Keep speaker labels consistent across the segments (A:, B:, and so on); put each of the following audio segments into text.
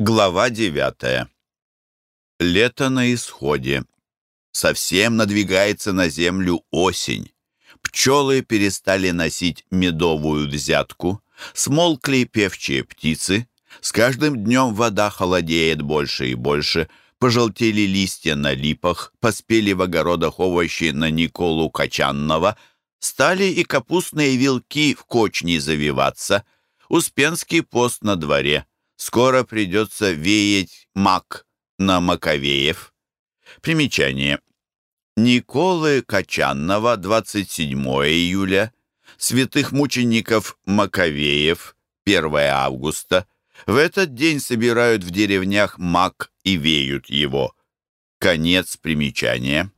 A: Глава девятая. Лето на исходе. Совсем надвигается на землю осень. Пчелы перестали носить медовую взятку, смолкли певчие птицы. С каждым днем вода холодеет больше и больше, пожелтели листья на липах, поспели в огородах овощи на Николу Качанного, стали и капустные вилки в кочни завиваться, Успенский пост на дворе — Скоро придется веять мак на Маковеев. Примечание. Николы Качанного, 27 июля. Святых мучеников Маковеев, 1 августа. В этот день собирают в деревнях мак и веют его. Конец примечания.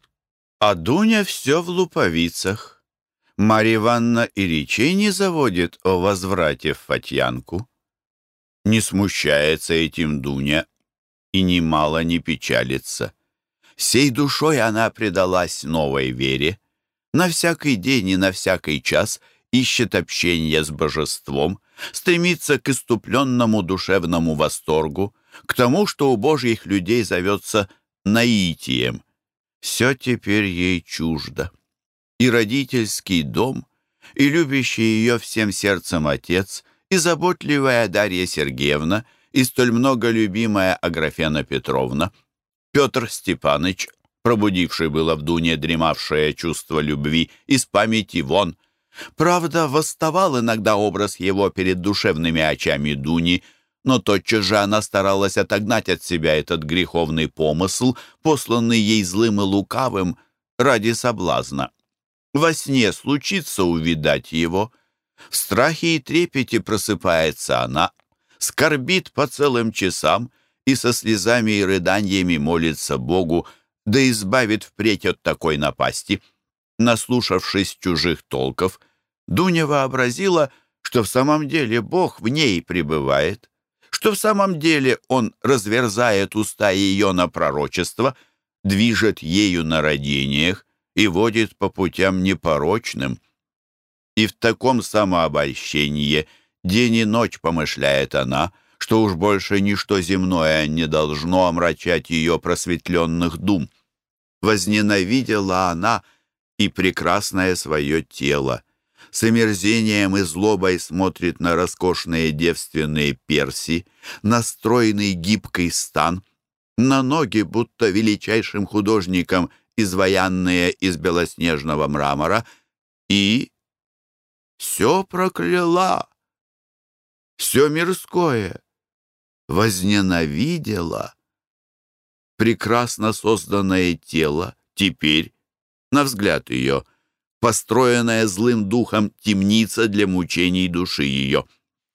A: А Дуня все в луповицах. Марья Ивановна и речей не заводит о возврате в Фатьянку. Не смущается этим Дуня и немало не печалится. Сей душой она предалась новой вере. На всякий день и на всякий час ищет общения с божеством, стремится к иступленному душевному восторгу, к тому, что у божьих людей зовется наитием. Все теперь ей чуждо. И родительский дом, и любящий ее всем сердцем отец — и заботливая Дарья Сергеевна, и столь много любимая Аграфена Петровна, Петр Степаныч, пробудивший было в Дуне дремавшее чувство любви, из памяти вон. Правда, восставал иногда образ его перед душевными очами Дуни, но тотчас же она старалась отогнать от себя этот греховный помысл, посланный ей злым и лукавым, ради соблазна. Во сне случится увидать его — в страхе и трепете просыпается она, скорбит по целым часам и со слезами и рыданиями молится Богу, да избавит впредь от такой напасти. Наслушавшись чужих толков, Дуня вообразила, что в самом деле Бог в ней пребывает, что в самом деле Он разверзает уста ее на пророчество, движет ею на родениях и водит по путям непорочным — и в таком самообольщении день и ночь помышляет она, что уж больше ничто земное не должно омрачать ее просветленных дум. Возненавидела она и прекрасное свое тело. С омерзением и злобой смотрит на роскошные девственные перси, на стройный гибкий стан, на ноги, будто величайшим художником, изваянные из белоснежного мрамора, и все прокляла, все мирское возненавидела. Прекрасно созданное тело теперь, на взгляд ее, построенная злым духом темница для мучений души ее.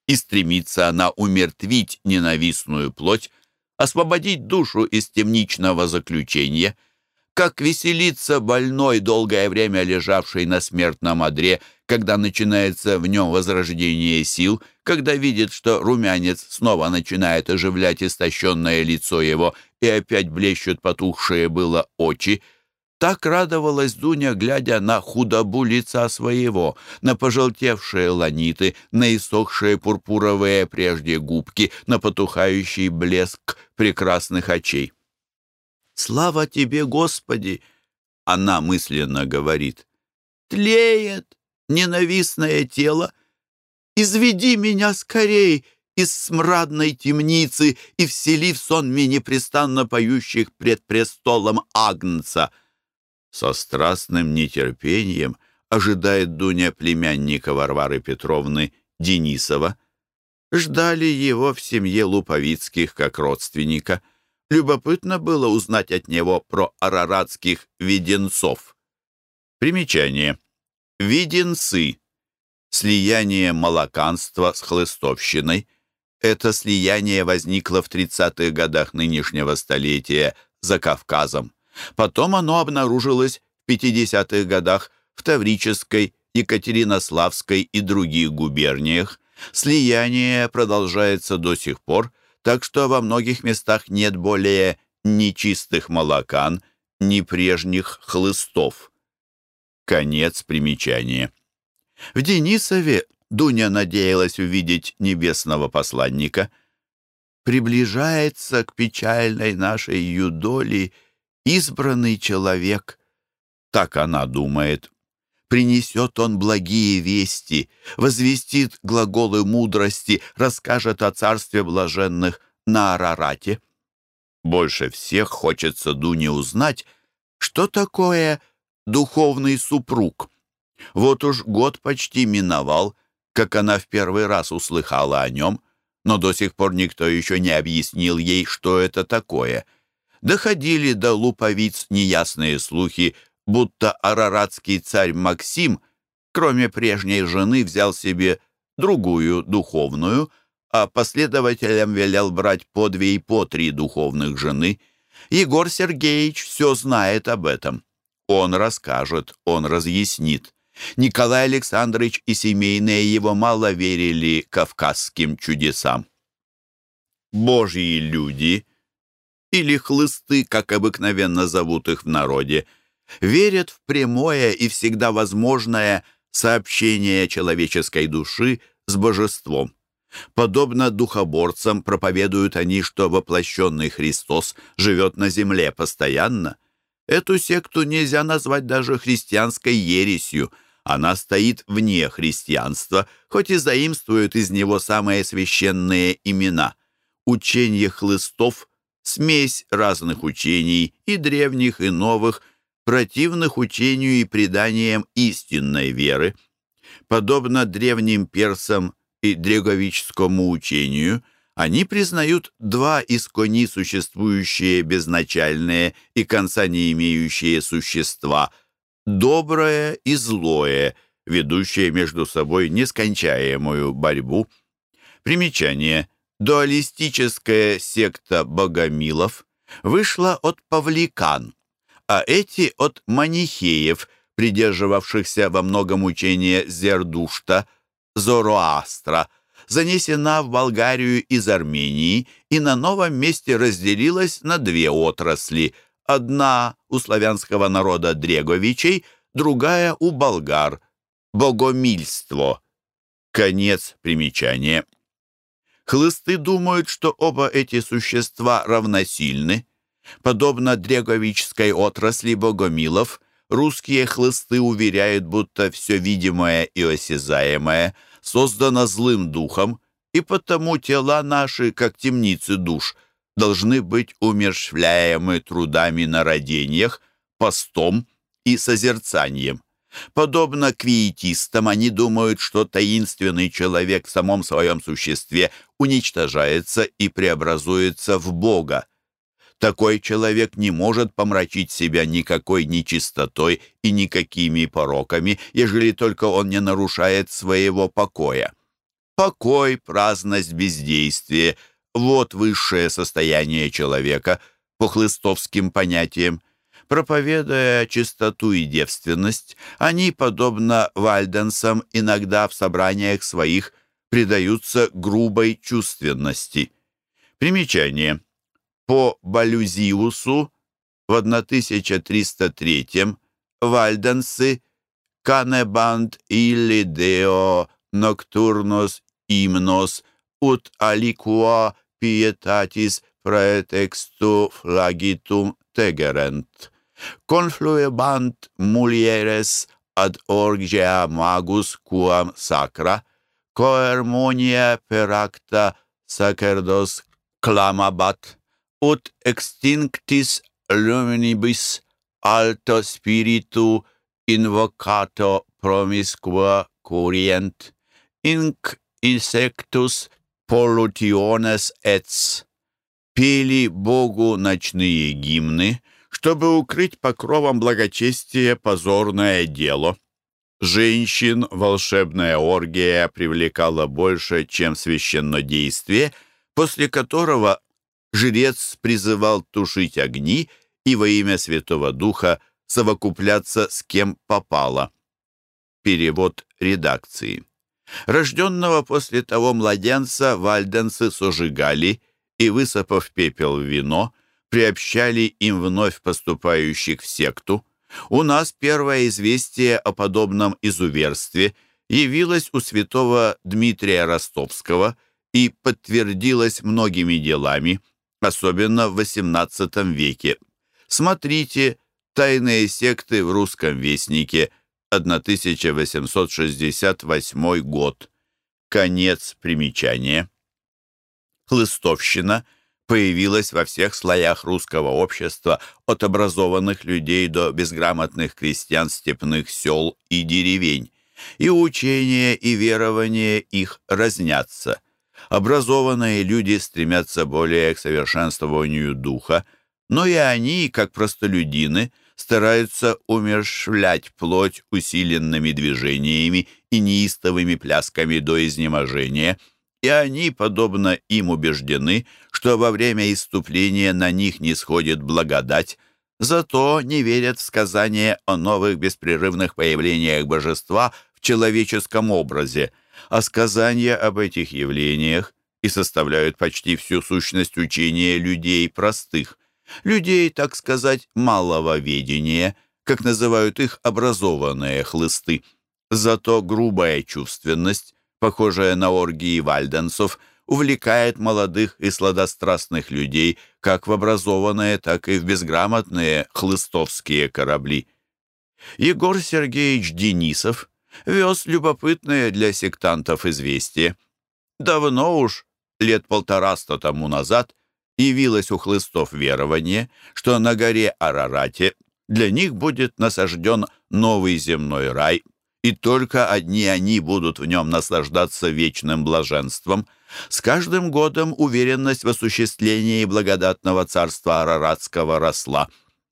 A: И стремится она умертвить ненавистную плоть, освободить душу из темничного заключения — как веселится больной, долгое время лежавший на смертном одре, когда начинается в нем возрождение сил, когда видит, что румянец снова начинает оживлять истощенное лицо его и опять блещут потухшие было очи, так радовалась Дуня, глядя на худобу лица своего, на пожелтевшие ланиты, на иссохшие пурпуровые прежде губки, на потухающий блеск прекрасных очей. «Слава тебе, Господи!» Она мысленно говорит. «Тлеет ненавистное тело. Изведи меня скорей из смрадной темницы и всели в сонме непрестанно поющих пред престолом Агнца». Со страстным нетерпением ожидает Дуня племянника Варвары Петровны Денисова. Ждали его в семье Луповицких как родственника – Любопытно было узнать от него про араратских виденцов. Примечание. Виденцы. Слияние молоканства с хлыстовщиной. Это слияние возникло в 30-х годах нынешнего столетия за Кавказом. Потом оно обнаружилось в 50-х годах в Таврической, Екатеринославской и других губерниях. Слияние продолжается до сих пор – так что во многих местах нет более ни чистых молокан, ни прежних хлыстов. Конец примечания. В Денисове Дуня надеялась увидеть небесного посланника. приближается к печальной нашей юдоли избранный человек. Так она думает. Принесет он благие вести, возвестит глаголы мудрости, расскажет о царстве блаженных на Арарате. Больше всех хочется Дуне узнать, что такое духовный супруг. Вот уж год почти миновал, как она в первый раз услыхала о нем, но до сих пор никто еще не объяснил ей, что это такое. Доходили до луповиц неясные слухи, будто араратский царь Максим, кроме прежней жены, взял себе другую духовную, а последователям велел брать по две и по три духовных жены. Егор Сергеевич все знает об этом. Он расскажет, он разъяснит. Николай Александрович и семейные его мало верили кавказским чудесам. Божьи люди, или хлысты, как обыкновенно зовут их в народе, верят в прямое и всегда возможное сообщение человеческой души с божеством. Подобно духоборцам проповедуют они, что воплощенный Христос живет на земле постоянно. Эту секту нельзя назвать даже христианской ересью. Она стоит вне христианства, хоть и заимствует из него самые священные имена. Учение хлыстов — смесь разных учений, и древних, и новых, противных учению и преданиям истинной веры. Подобно древним персам и дреговическому учению, они признают два искони существующие безначальные и конца не имеющие существа — доброе и злое, ведущие между собой нескончаемую борьбу. Примечание. Дуалистическая секта богомилов вышла от павликан, а эти от манихеев, придерживавшихся во многом учения Зердушта, Зороастра, занесена в Болгарию из Армении и на новом месте разделилась на две отрасли. Одна у славянского народа Дреговичей, другая у болгар – богомильство. Конец примечания. Хлысты думают, что оба эти существа равносильны. Подобно дреговической отрасли богомилов, русские хлысты уверяют, будто все видимое и осязаемое создано злым духом, и потому тела наши, как темницы душ, должны быть умершвляемы трудами на родениях, постом и созерцанием. Подобно квиетистам, они думают, что таинственный человек в самом своем существе уничтожается и преобразуется в Бога. Такой человек не может помрачить себя никакой нечистотой и никакими пороками, ежели только он не нарушает своего покоя. Покой, праздность, бездействие — вот высшее состояние человека по хлыстовским понятиям. Проповедуя чистоту и девственность, они, подобно вальденсам, иногда в собраниях своих предаются грубой чувственности. Примечание — по Балюзиусу в 1303 вальденсы «Канебанд или део ноктурнос имнос ut aliqua pietatis praetextu flagitum tegerent. Confluebant mulieres ad orgia magus quam sacra, coermonia per acta sacerdos clamabat, Ut extinctis luminibus alto spiritu invocato promiscua curient, inc insectus pollutiones ets. Пели Богу ночные гимны, чтобы укрыть покровом благочестия позорное дело. Женщин волшебная оргия привлекала больше, чем священнодействие, после которого жрец призывал тушить огни и во имя Святого Духа совокупляться с кем попало. Перевод редакции. Рожденного после того младенца вальденцы сожигали и, высыпав пепел в вино, приобщали им вновь поступающих в секту. У нас первое известие о подобном изуверстве явилось у святого Дмитрия Ростовского – и подтвердилось многими делами, особенно в XVIII веке. Смотрите «Тайные секты в русском вестнике», 1868 год. Конец примечания. Хлыстовщина появилась во всех слоях русского общества, от образованных людей до безграмотных крестьян степных сел и деревень. И учение, и верование их разнятся. Образованные люди стремятся более к совершенствованию духа, но и они, как простолюдины, стараются умершвлять плоть усиленными движениями и неистовыми плясками до изнеможения, и они, подобно им, убеждены, что во время иступления на них не сходит благодать, зато не верят в сказания о новых беспрерывных появлениях божества в человеческом образе, а сказания об этих явлениях и составляют почти всю сущность учения людей простых людей, так сказать, малого ведения, как называют их образованные хлысты. Зато грубая чувственность, похожая на оргии вальденсов, увлекает молодых и сладострастных людей как в образованные, так и в безграмотные хлыстовские корабли. Егор Сергеевич Денисов вез любопытное для сектантов известие. Давно уж, лет полтораста тому назад, явилось у хлыстов верование, что на горе Арарате для них будет насажден новый земной рай, и только одни они будут в нем наслаждаться вечным блаженством. С каждым годом уверенность в осуществлении благодатного царства Араратского росла,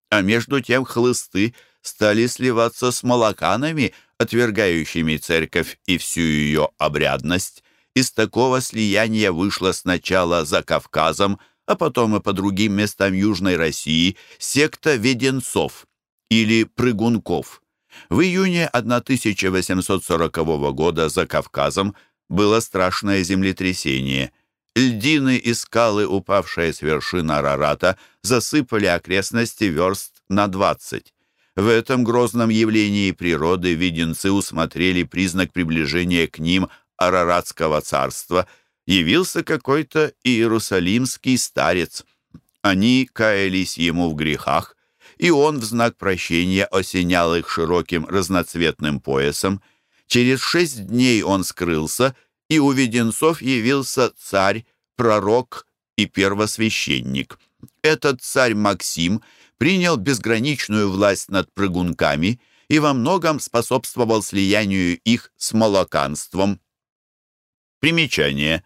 A: а между тем хлысты стали сливаться с молоканами, отвергающими церковь и всю ее обрядность. Из такого слияния вышло сначала за Кавказом а потом и по другим местам Южной России, секта Веденцов или Прыгунков. В июне 1840 года за Кавказом было страшное землетрясение. Льдины и скалы, упавшие с вершины Арарата, засыпали окрестности верст на 20. В этом грозном явлении природы виденцы усмотрели признак приближения к ним Араратского царства – явился какой-то иерусалимский старец. Они каялись ему в грехах, и он в знак прощения осенял их широким разноцветным поясом. Через шесть дней он скрылся, и у Веденцов явился царь, пророк и первосвященник. Этот царь Максим принял безграничную власть над прыгунками и во многом способствовал слиянию их с молоканством. Примечание.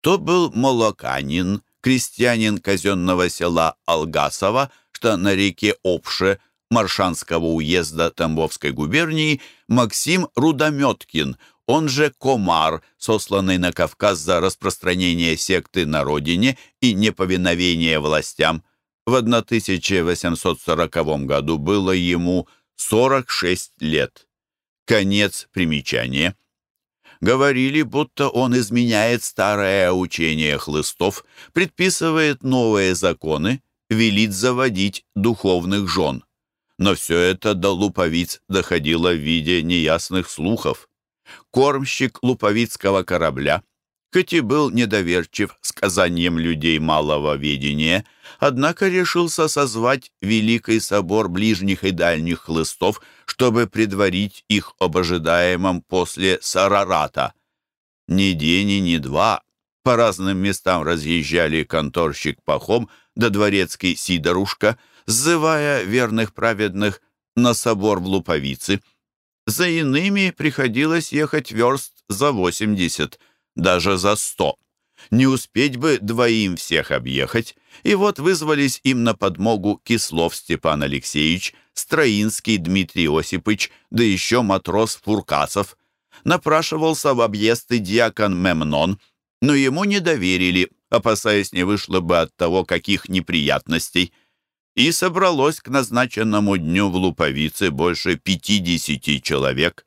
A: То был молоканин, крестьянин казенного села Алгасова, что на реке Обше Маршанского уезда Тамбовской губернии, Максим Рудометкин, он же Комар, сосланный на Кавказ за распространение секты на родине и неповиновение властям. В 1840 году было ему 46 лет. Конец примечания. Говорили, будто он изменяет старое учение хлыстов, предписывает новые законы, велит заводить духовных жен. Но все это до луповиц доходило в виде неясных слухов. Кормщик луповицкого корабля хоть и был недоверчив сказанием людей малого ведения, однако решился созвать Великий собор ближних и дальних хлыстов, чтобы предварить их об ожидаемом после Сарарата. Ни день и ни два по разным местам разъезжали конторщик Пахом да дворецкий Сидорушка, сзывая верных праведных на собор в Луповицы. За иными приходилось ехать верст за восемьдесят – даже за сто. Не успеть бы двоим всех объехать, и вот вызвались им на подмогу Кислов Степан Алексеевич, Строинский Дмитрий Осипович, да еще матрос Фуркасов. Напрашивался в объезд и диакон Мемнон, но ему не доверили, опасаясь, не вышло бы от того каких неприятностей. И собралось к назначенному дню в Луповице больше пятидесяти человек.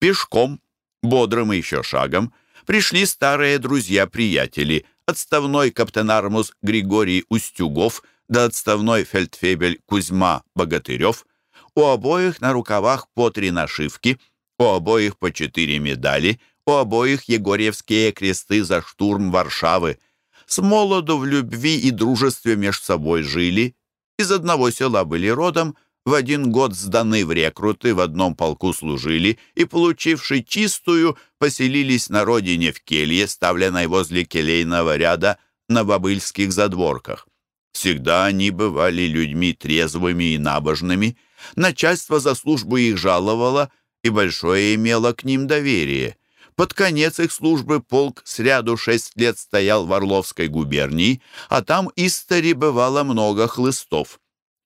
A: Пешком, бодрым еще шагом, пришли старые друзья-приятели, отставной каптенармус Григорий Устюгов да отставной фельдфебель Кузьма Богатырев. У обоих на рукавах по три нашивки, у обоих по четыре медали, у обоих егорьевские кресты за штурм Варшавы. С молоду в любви и дружестве меж собой жили, из одного села были родом, в один год сданы в рекруты, в одном полку служили и, получивши чистую, поселились на родине в келье, ставленной возле келейного ряда на бобыльских задворках. Всегда они бывали людьми трезвыми и набожными, начальство за службу их жаловало и большое имело к ним доверие. Под конец их службы полк с ряду шесть лет стоял в Орловской губернии, а там истори бывало много хлыстов.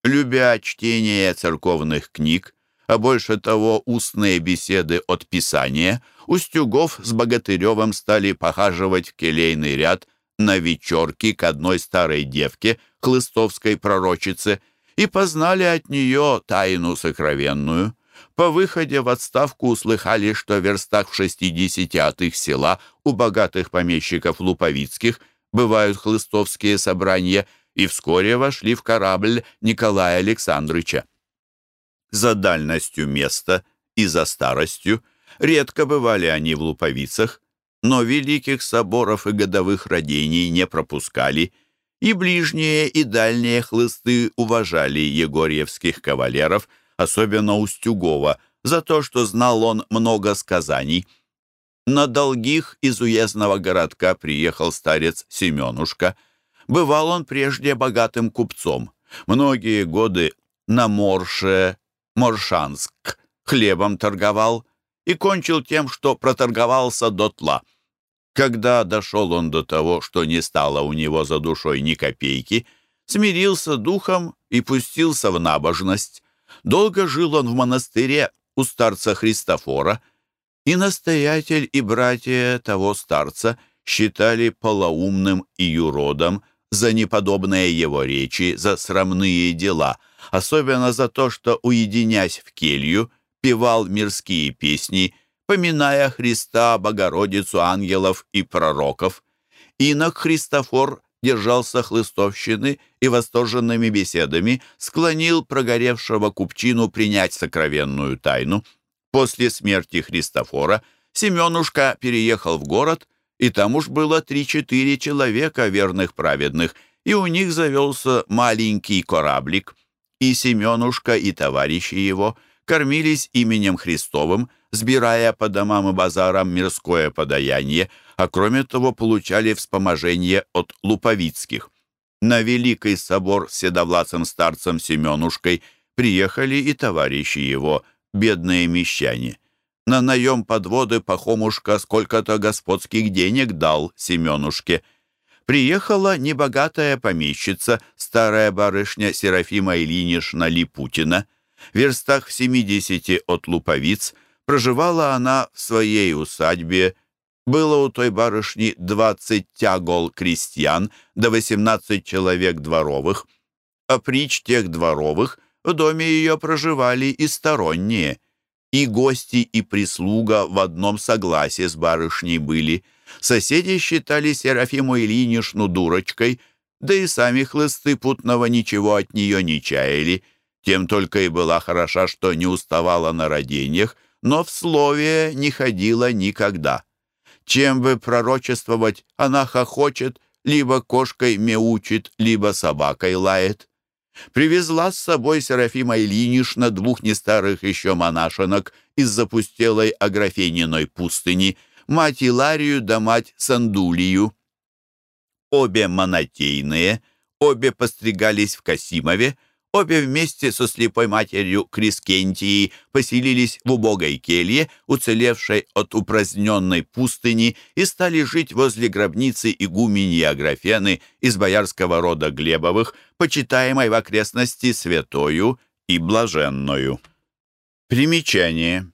A: Любя чтение церковных книг, а больше того устные беседы от Писания, Устюгов с Богатыревым стали похаживать в келейный ряд на вечерки к одной старой девке, хлыстовской пророчице, и познали от нее тайну сокровенную. По выходе в отставку услыхали, что в верстах в шестидесяти села у богатых помещиков Луповицких бывают хлыстовские собрания и вскоре вошли в корабль Николая Александровича. За дальностью места и за старостью редко бывали они в Луповицах, но великих соборов и годовых родений не пропускали, и ближние и дальние хлысты уважали егорьевских кавалеров – особенно Устюгова, за то, что знал он много сказаний. На долгих из уездного городка приехал старец Семенушка. Бывал он прежде богатым купцом. Многие годы на Морше, Моршанск, хлебом торговал и кончил тем, что проторговался дотла. Когда дошел он до того, что не стало у него за душой ни копейки, смирился духом и пустился в набожность. Долго жил он в монастыре у старца Христофора, и настоятель и братья того старца считали полоумным и юродом за неподобные его речи, за срамные дела, особенно за то, что, уединясь в келью, певал мирские песни, поминая Христа, Богородицу, ангелов и пророков. Инок Христофор держался хлыстовщины и восторженными беседами склонил прогоревшего купчину принять сокровенную тайну. После смерти Христофора Семенушка переехал в город, и там уж было три-четыре человека верных праведных, и у них завелся маленький кораблик. И Семенушка, и товарищи его кормились именем Христовым, сбирая по домам и базарам мирское подаяние, а кроме того получали вспоможение от луповицких. На Великий собор с седовласым старцем Семенушкой приехали и товарищи его, бедные мещане. На наем подводы Пахомушка сколько-то господских денег дал Семенушке. Приехала небогатая помещица, старая барышня Серафима Ильинична Липутина. В верстах в семидесяти от Луповиц проживала она в своей усадьбе было у той барышни двадцать тягол крестьян до восемнадцать человек дворовых, а прич тех дворовых в доме ее проживали и сторонние. И гости, и прислуга в одном согласии с барышней были. Соседи считали Серафиму Ильинишну дурочкой, да и сами хлысты путного ничего от нее не чаяли. Тем только и была хороша, что не уставала на родениях, но в слове не ходила никогда. Чем бы пророчествовать, она хохочет, либо кошкой мяучит, либо собакой лает. Привезла с собой Серафима Ильинична двух нестарых еще монашенок из запустелой Аграфениной пустыни, мать Иларию да мать Сандулию. Обе монотейные, обе постригались в Касимове, Обе вместе со слепой матерью Крискентии поселились в убогой келье, уцелевшей от упраздненной пустыни, и стали жить возле гробницы игуменьи Аграфены из боярского рода Глебовых, почитаемой в окрестности святою и блаженною. Примечание.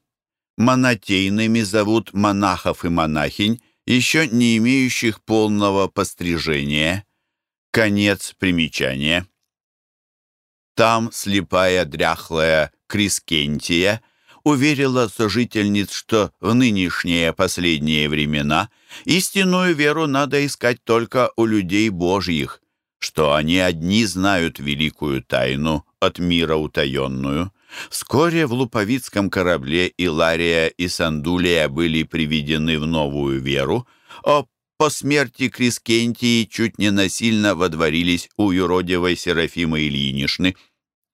A: Монотейными зовут монахов и монахинь, еще не имеющих полного пострижения. Конец примечания. Там слепая дряхлая Крискентия уверила сожительниц, что в нынешние последние времена истинную веру надо искать только у людей Божьих, что они одни знают великую тайну от мира утаенную, Вскоре в Луповицком корабле Илария и Сандулия были приведены в новую веру, а по смерти Крискентии чуть не насильно водворились у юродивой Серафимы Ильинишны,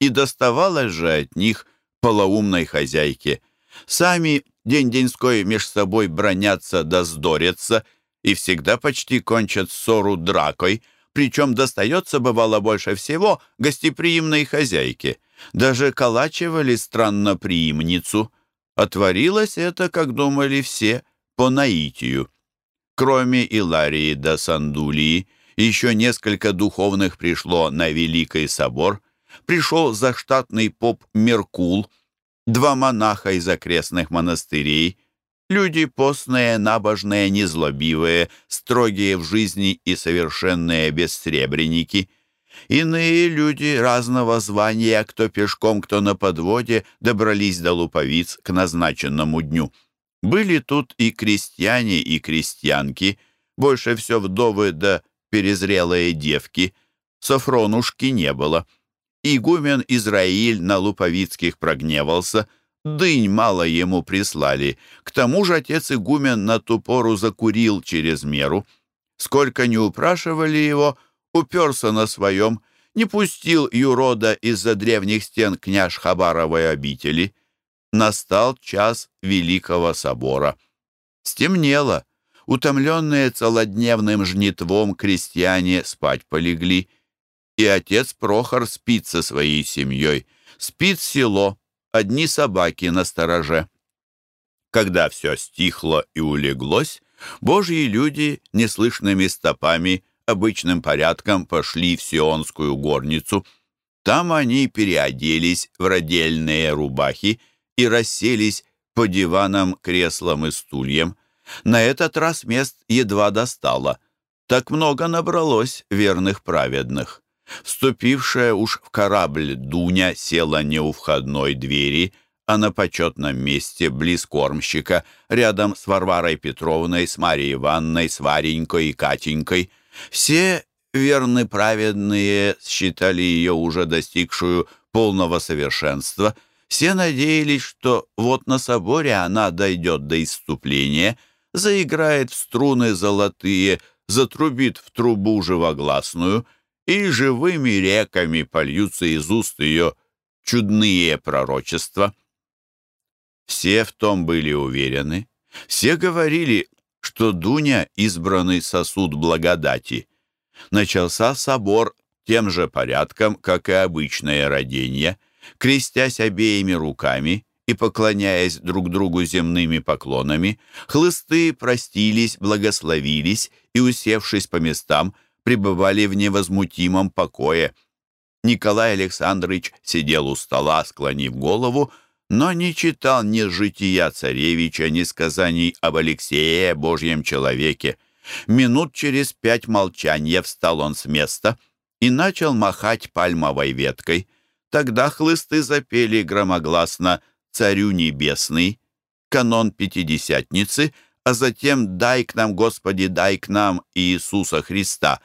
A: и доставалось же от них полоумной хозяйке. Сами день-деньской меж собой бронятся да сдорятся, и всегда почти кончат ссору дракой, причем достается, бывало, больше всего гостеприимной хозяйке. Даже калачивали странно приимницу. Отворилось это, как думали все, по наитию. Кроме Иларии да Сандулии, еще несколько духовных пришло на Великий собор. Пришел заштатный поп Меркул, два монаха из окрестных монастырей, люди постные, набожные, незлобивые, строгие в жизни и совершенные бессребреники. Иные люди разного звания, кто пешком, кто на подводе, добрались до луповиц к назначенному дню. Были тут и крестьяне, и крестьянки, больше все вдовы да перезрелые девки. Софронушки не было. Игумен Израиль на Луповицких прогневался, дынь мало ему прислали. К тому же отец игумен на ту пору закурил через меру. Сколько не упрашивали его, уперся на своем, не пустил юрода из-за древних стен княж Хабаровой обители — настал час Великого Собора. Стемнело. Утомленные целодневным жнитвом крестьяне спать полегли. И отец Прохор спит со своей семьей. Спит село, одни собаки на стороже. Когда все стихло и улеглось, божьи люди неслышными стопами, обычным порядком пошли в Сионскую горницу. Там они переоделись в родельные рубахи, и расселись по диванам, креслам и стульям. На этот раз мест едва достало. Так много набралось верных праведных. Вступившая уж в корабль Дуня села не у входной двери, а на почетном месте близ кормщика, рядом с Варварой Петровной, с Марьей Ивановной, с Варенькой и Катенькой. Все верны праведные считали ее уже достигшую полного совершенства — все надеялись, что вот на соборе она дойдет до исступления, заиграет в струны золотые, затрубит в трубу живогласную, и живыми реками польются из уст ее чудные пророчества. Все в том были уверены. Все говорили, что Дуня — избранный сосуд благодати. Начался собор тем же порядком, как и обычное родение — Крестясь обеими руками и поклоняясь друг другу земными поклонами, хлысты простились, благословились и, усевшись по местам, пребывали в невозмутимом покое. Николай Александрович сидел у стола, склонив голову, но не читал ни жития царевича, ни сказаний об Алексее, Божьем человеке. Минут через пять молчания встал он с места и начал махать пальмовой веткой. Тогда хлысты запели громогласно «Царю небесный», канон Пятидесятницы, а затем «Дай к нам, Господи, дай к нам Иисуса Христа»,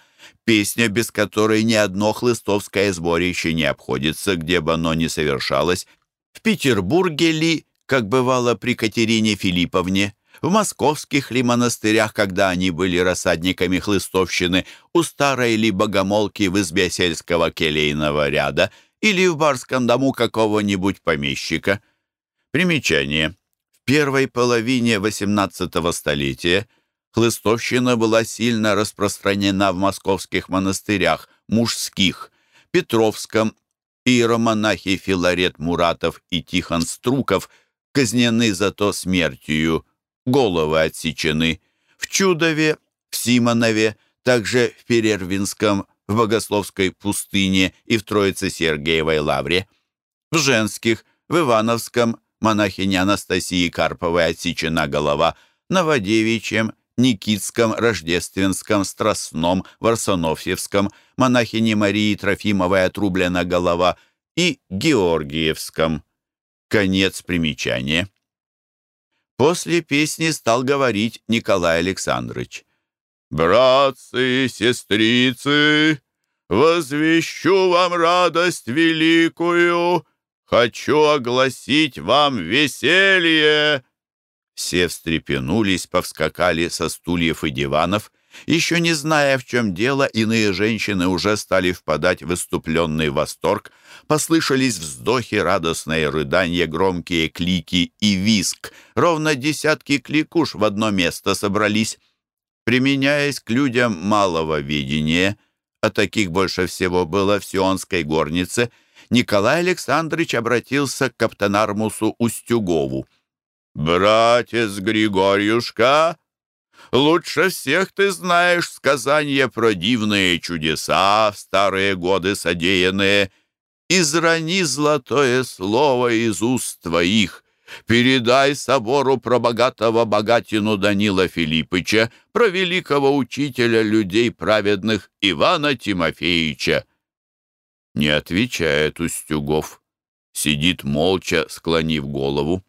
A: песня, без которой ни одно хлыстовское сборище не обходится, где бы оно ни совершалось. В Петербурге ли, как бывало при Катерине Филипповне, в московских ли монастырях, когда они были рассадниками хлыстовщины, у старой ли богомолки в избе сельского келейного ряда – или в барском дому какого-нибудь помещика. Примечание. В первой половине XVIII столетия хлыстовщина была сильно распространена в московских монастырях, мужских, Петровском, иеромонахи Филарет Муратов и Тихон Струков казнены зато смертью, головы отсечены, в Чудове, в Симонове, также в Перервинском, в Богословской пустыне и в Троице-Сергиевой лавре. В женских, в Ивановском, монахиня Анастасии Карповой отсечена голова, Новодевичьем, Никитском, Рождественском, Страстном, Варсонофьевском, монахине Марии Трофимовой отрублена голова и Георгиевском. Конец примечания. После песни стал говорить Николай Александрович. «Братцы и сестрицы, возвещу вам радость великую. хочу огласить вам веселье!» Все встрепенулись, повскакали со стульев и диванов. Еще не зная, в чем дело, иные женщины уже стали впадать в выступленный восторг. Послышались вздохи, радостные рыдания, громкие клики и виск. Ровно десятки кликуш в одно место собрались. Применяясь к людям малого видения, а таких больше всего было в Сионской горнице, Николай Александрович обратился к каптанармусу Устюгову. «Братец Григорьюшка, лучше всех ты знаешь сказания про дивные чудеса, в старые годы содеянные. Израни золотое слово из уст твоих». Передай собору про богатого богатину Данила Филиппыча, про великого учителя людей праведных Ивана Тимофеевича. Не отвечает Устюгов. Сидит молча, склонив голову.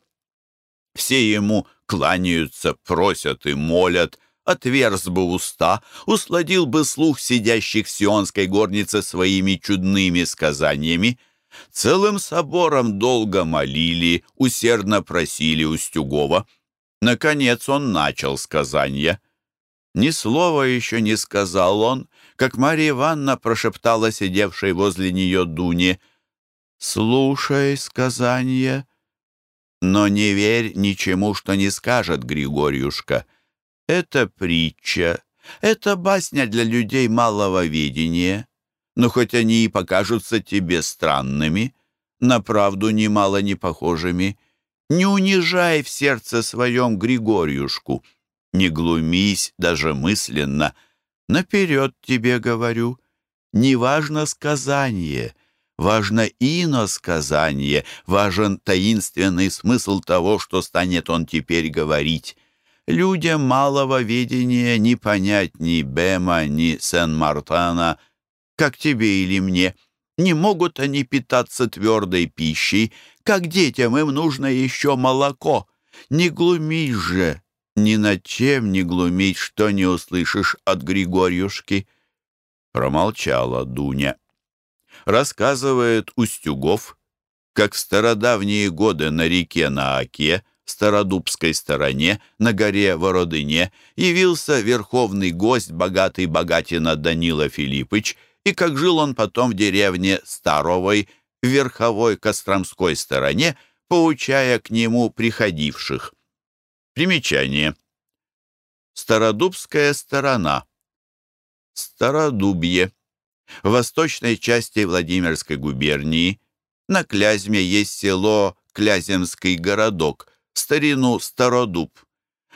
A: Все ему кланяются, просят и молят, отверз бы уста, усладил бы слух сидящих в сионской горнице своими чудными сказаниями. Целым собором долго молили, усердно просили Устюгова. Наконец он начал сказания. Ни слова еще не сказал он, как Марья Ивановна прошептала сидевшей возле нее Дуне. «Слушай сказание, но не верь ничему, что не скажет Григорьюшка. Это притча, это басня для людей малого видения. Но хоть они и покажутся тебе странными, на правду немало не похожими, не унижай в сердце своем Григорьюшку, не глумись даже мысленно. Наперед тебе говорю, не важно сказание — Важно иносказание, важен таинственный смысл того, что станет он теперь говорить. Людям малого ведения не понять ни Бема, ни Сен-Мартана, как тебе или мне. Не могут они питаться твердой пищей, как детям им нужно еще молоко. Не глумись же, ни над чем не глумить, что не услышишь от Григорьюшки. Промолчала Дуня рассказывает Устюгов, как в стародавние годы на реке Нааке, Стародубской стороне, на горе Вородыне, явился верховный гость, богатый богатина Данила Филиппыч, и как жил он потом в деревне Старовой, в верховой Костромской стороне, поучая к нему приходивших. Примечание. Стародубская сторона. Стародубье. В восточной части Владимирской губернии на Клязьме есть село Кляземский городок, старину Стародуб.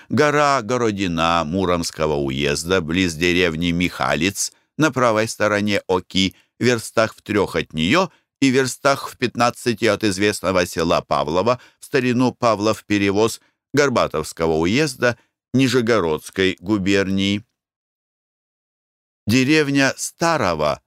A: Гора Городина Муромского уезда, близ деревни Михалец, на правой стороне Оки, верстах в трех от нее и верстах в пятнадцати от известного села Павлова, в старину Павлов перевоз Горбатовского уезда Нижегородской губернии. Деревня Старого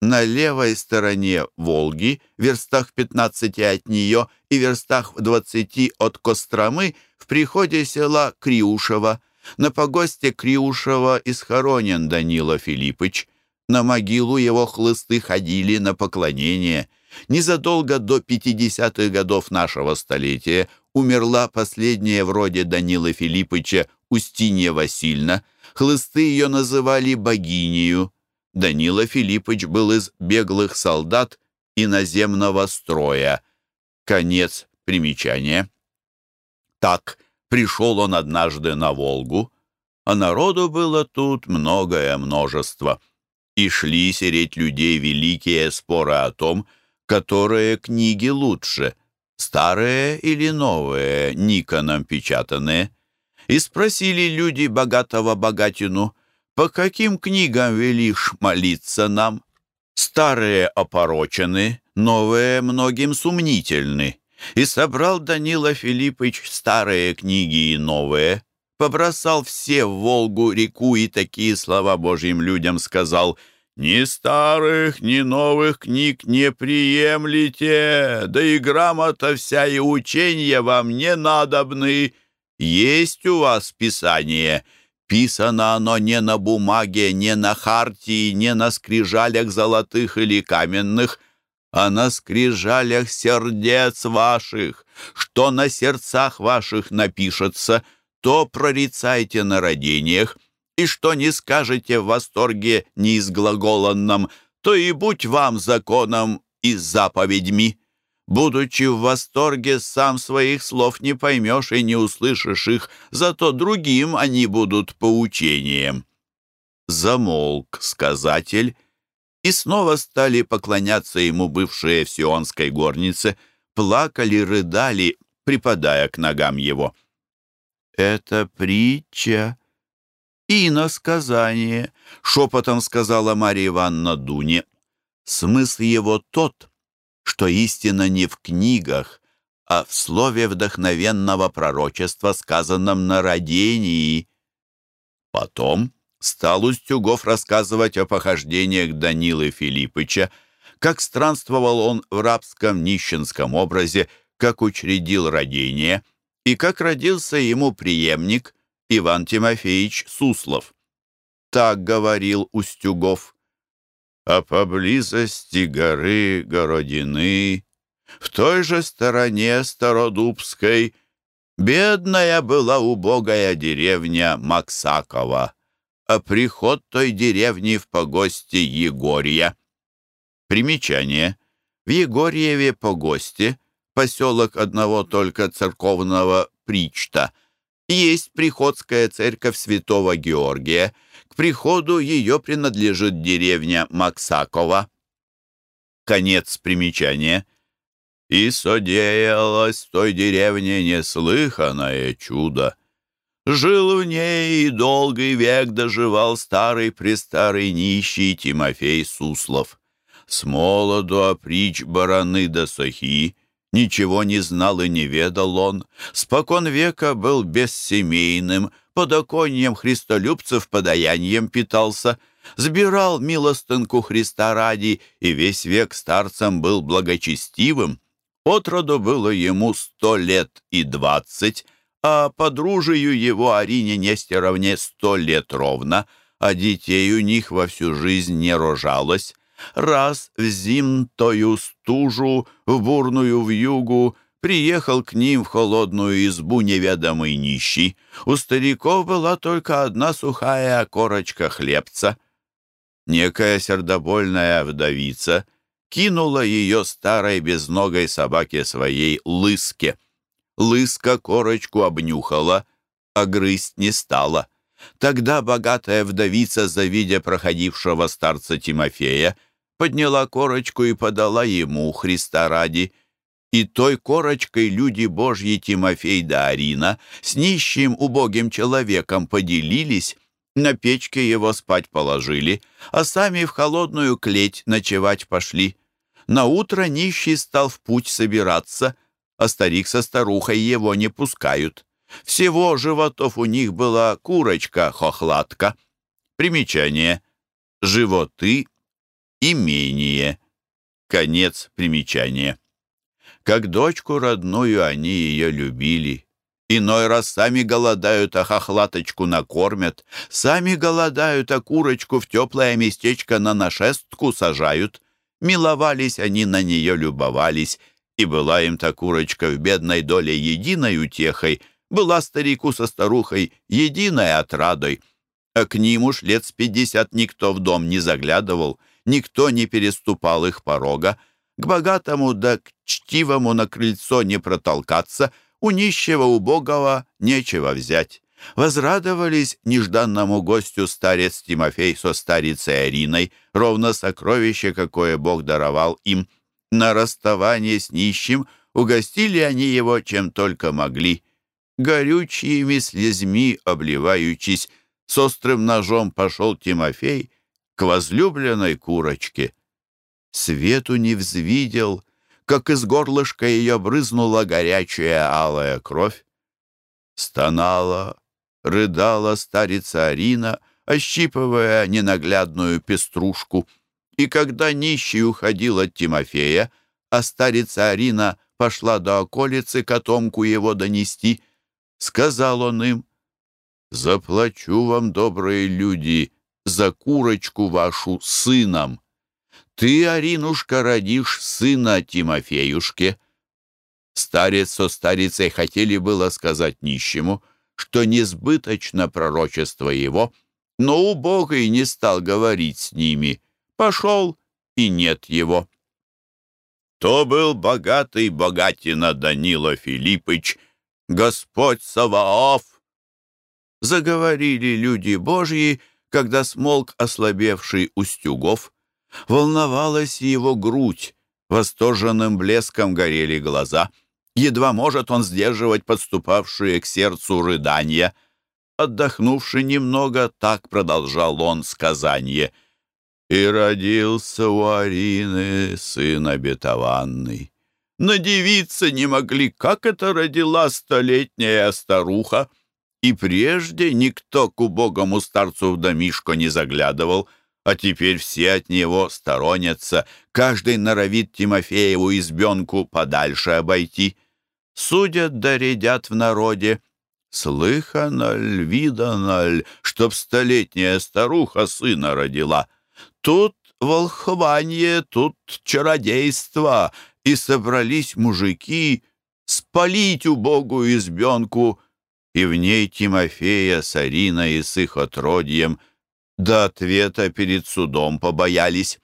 A: на левой стороне Волги, в верстах 15 от нее и верстах 20 от Костромы, в приходе села Криушева. На погосте Криушева исхоронен Данила Филиппыч. На могилу его хлысты ходили на поклонение. Незадолго до 50-х годов нашего столетия умерла последняя вроде Данила Филиппыча Устинья Васильевна. Хлысты ее называли богинею. Данила Филиппович был из беглых солдат иноземного строя. Конец примечания. Так пришел он однажды на Волгу, а народу было тут многое множество. И шли сереть людей великие споры о том, которые книги лучше, старые или новые, Никоном печатанные. И спросили люди богатого богатину, по каким книгам велишь молиться нам? Старые опорочены, новые многим сумнительны. И собрал Данила Филиппович старые книги и новые, побросал все в Волгу реку и такие слова Божьим людям сказал «Ни старых, ни новых книг не приемлете, да и грамота вся и учения вам не надобны. Есть у вас Писание». Писано оно не на бумаге, не на хартии, не на скрижалях золотых или каменных, а на скрижалях сердец ваших, что на сердцах ваших напишется, то прорицайте на родениях, и что не скажете в восторге неизглаголанном, то и будь вам законом и заповедьми. Будучи в восторге, сам своих слов не поймешь и не услышишь их, зато другим они будут поучением. Замолк сказатель, и снова стали поклоняться ему бывшие в Сионской горнице, плакали, рыдали, припадая к ногам его. «Это притча и иносказание», — шепотом сказала Марья Ивановна Дуне. «Смысл его тот, что истина не в книгах, а в слове вдохновенного пророчества, сказанном на родении». Потом стал Устюгов рассказывать о похождениях Данилы Филиппыча, как странствовал он в рабском нищенском образе, как учредил родение и как родился ему преемник Иван Тимофеевич Суслов. Так говорил Устюгов. А поблизости горы Городины, в той же стороне Стародубской, бедная была убогая деревня Максакова а приход той деревни в погосте Егорья. Примечание. В Егорьеве погосте, поселок одного только церковного причта, есть приходская церковь святого Георгия. К приходу ее принадлежит деревня Максакова. Конец примечания. И содеялось в той деревне неслыханное чудо. Жил в ней и долгий век доживал старый-престарый нищий Тимофей Суслов. С молоду оприч бараны до сохи, ничего не знал и не ведал он. Спокон века был бессемейным, под оконьем христолюбцев подаянием питался, сбирал милостынку Христа ради и весь век старцем был благочестивым. Отроду было ему сто лет и двадцать, а подружию его Арине Нестеровне сто лет ровно, а детей у них во всю жизнь не рожалось. Раз в зимтою стужу, в бурную вьюгу, приехал к ним в холодную избу неведомый нищий. У стариков была только одна сухая корочка хлебца. Некая сердобольная вдовица кинула ее старой безногой собаке своей лыске — Лыска корочку обнюхала, а грызть не стала. Тогда богатая вдовица, завидя проходившего старца Тимофея, подняла корочку и подала ему, Христа ради. И той корочкой люди Божьи Тимофей да Арина с нищим убогим человеком поделились, на печке его спать положили, а сами в холодную клеть ночевать пошли. На утро нищий стал в путь собираться — а старик со старухой его не пускают. Всего животов у них была курочка-хохлатка. Примечание. Животы, имение. Конец примечания. Как дочку родную они ее любили. Иной раз сами голодают, а хохлаточку накормят. Сами голодают, а курочку в теплое местечко на нашестку сажают. Миловались они на нее, любовались, и была им та курочка в бедной доле единой утехой, была старику со старухой единой отрадой. А к ним уж лет с пятьдесят никто в дом не заглядывал, никто не переступал их порога. К богатому да к чтивому на крыльцо не протолкаться, у нищего убогого нечего взять. Возрадовались нежданному гостю старец Тимофей со старицей Ариной, ровно сокровище, какое Бог даровал им — на расставание с нищим угостили они его чем только могли. Горючими слезьми обливаючись, с острым ножом пошел Тимофей к возлюбленной курочке. Свету не взвидел, как из горлышка ее брызнула горячая алая кровь. Стонала, рыдала старица Арина, ощипывая ненаглядную пеструшку — и когда нищий уходил от Тимофея, а старица Арина пошла до околицы котомку его донести, сказал он им, «Заплачу вам, добрые люди, за курочку вашу сыном». ты, Аринушка, родишь сына Тимофеюшке». Старец со старицей хотели было сказать нищему, что несбыточно пророчество его, но убогий не стал говорить с ними. Пошел, и нет его. То был богатый богатина Данила Филиппыч, Господь Саваоф. Заговорили люди Божьи, когда смолк ослабевший Устюгов. Волновалась его грудь, восторженным блеском горели глаза. Едва может он сдерживать подступавшие к сердцу рыдания. Отдохнувши немного, так продолжал он сказание — и родился у Арины сын обетованный. Надевиться не могли, как это родила столетняя старуха. И прежде никто к убогому старцу в домишко не заглядывал, а теперь все от него сторонятся, каждый норовит Тимофееву избенку подальше обойти. Судят да редят в народе. Слыхано ль, видано ль, чтоб столетняя старуха сына родила — Тут волхванье, тут чародейство, и собрались мужики спалить убогую избенку, и в ней Тимофея с Ариной и с их отродьем до ответа перед судом побоялись.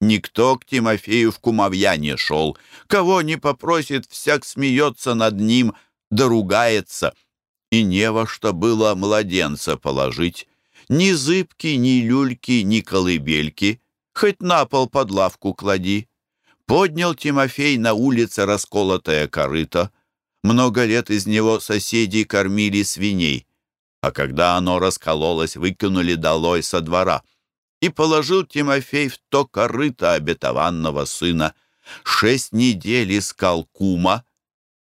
A: Никто к Тимофею в кумовья не шел. Кого не попросит, всяк смеется над ним, да ругается. И не во что было младенца положить. Ни зыбки, ни люльки, ни колыбельки, хоть на пол под лавку клади. Поднял Тимофей на улице расколотое корыто. Много лет из него соседи кормили свиней, а когда оно раскололось, выкинули долой со двора. И положил Тимофей в то корыто обетованного сына. Шесть недель искал кума,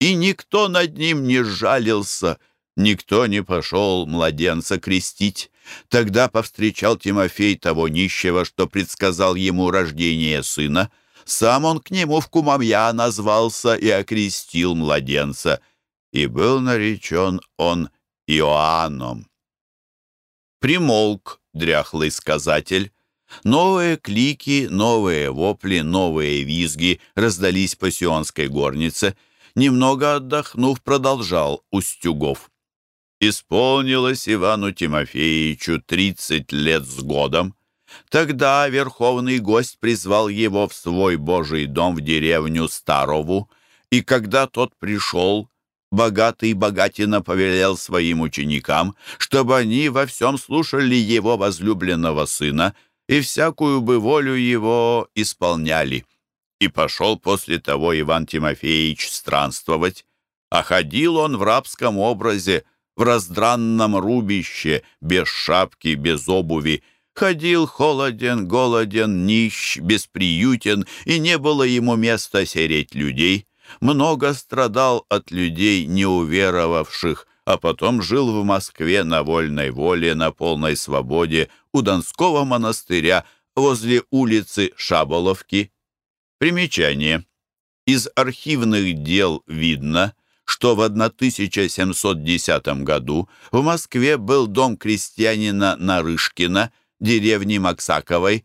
A: и никто над ним не жалился, никто не пошел младенца крестить. Тогда повстречал Тимофей того нищего, что предсказал ему рождение сына. Сам он к нему в Кумамья назвался и окрестил младенца, и был наречен он Иоанном. Примолк дряхлый сказатель. Новые клики, новые вопли, новые визги раздались по сионской горнице. Немного отдохнув, продолжал Устюгов. Исполнилось Ивану Тимофеевичу тридцать лет с годом. Тогда верховный гость призвал его в свой божий дом в деревню Старову, и когда тот пришел, богатый богатина повелел своим ученикам, чтобы они во всем слушали его возлюбленного сына и всякую бы волю его исполняли. И пошел после того Иван Тимофеевич странствовать, а ходил он в рабском образе, в раздранном рубище, без шапки, без обуви. Ходил холоден, голоден, нищ, бесприютен, и не было ему места сереть людей. Много страдал от людей, не уверовавших, а потом жил в Москве на вольной воле, на полной свободе, у Донского монастыря, возле улицы Шаболовки. Примечание. Из архивных дел видно, что в 1710 году в Москве был дом крестьянина Нарышкина, деревни Максаковой,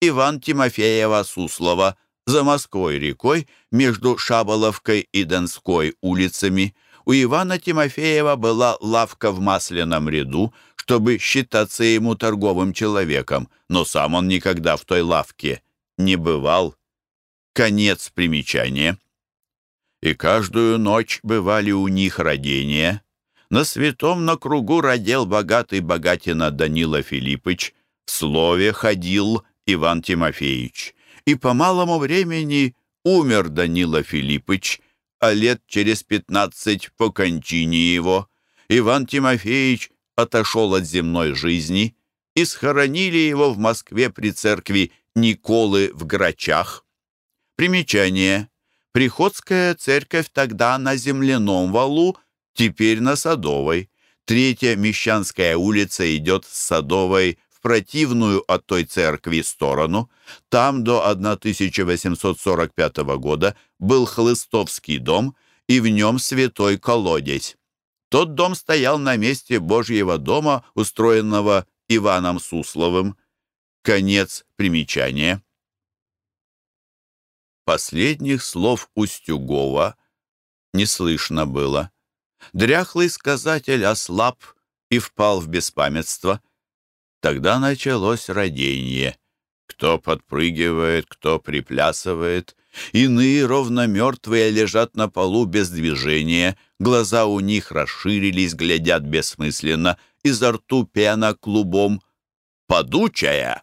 A: Иван Тимофеева Суслова, за Москвой рекой, между Шаболовкой и Донской улицами. У Ивана Тимофеева была лавка в масляном ряду, чтобы считаться ему торговым человеком, но сам он никогда в той лавке не бывал. Конец примечания и каждую ночь бывали у них родения. На святом на кругу родил богатый богатина Данила Филиппыч, в слове ходил Иван Тимофеевич. И по малому времени умер Данила Филиппыч, а лет через пятнадцать по кончине его Иван Тимофеевич отошел от земной жизни и схоронили его в Москве при церкви Николы в Грачах. Примечание. Приходская церковь тогда на земляном валу, теперь на Садовой. Третья Мещанская улица идет с Садовой противную от той церкви сторону. Там до 1845 года был Хлыстовский дом, и в нем святой колодец. Тот дом стоял на месте Божьего дома, устроенного Иваном Сусловым. Конец примечания. Последних слов Устюгова не слышно было. Дряхлый сказатель ослаб и впал в беспамятство. Тогда началось родение. Кто подпрыгивает, кто приплясывает. Иные, ровно мертвые, лежат на полу без движения. Глаза у них расширились, глядят бессмысленно. Изо рту пена клубом. Подучая.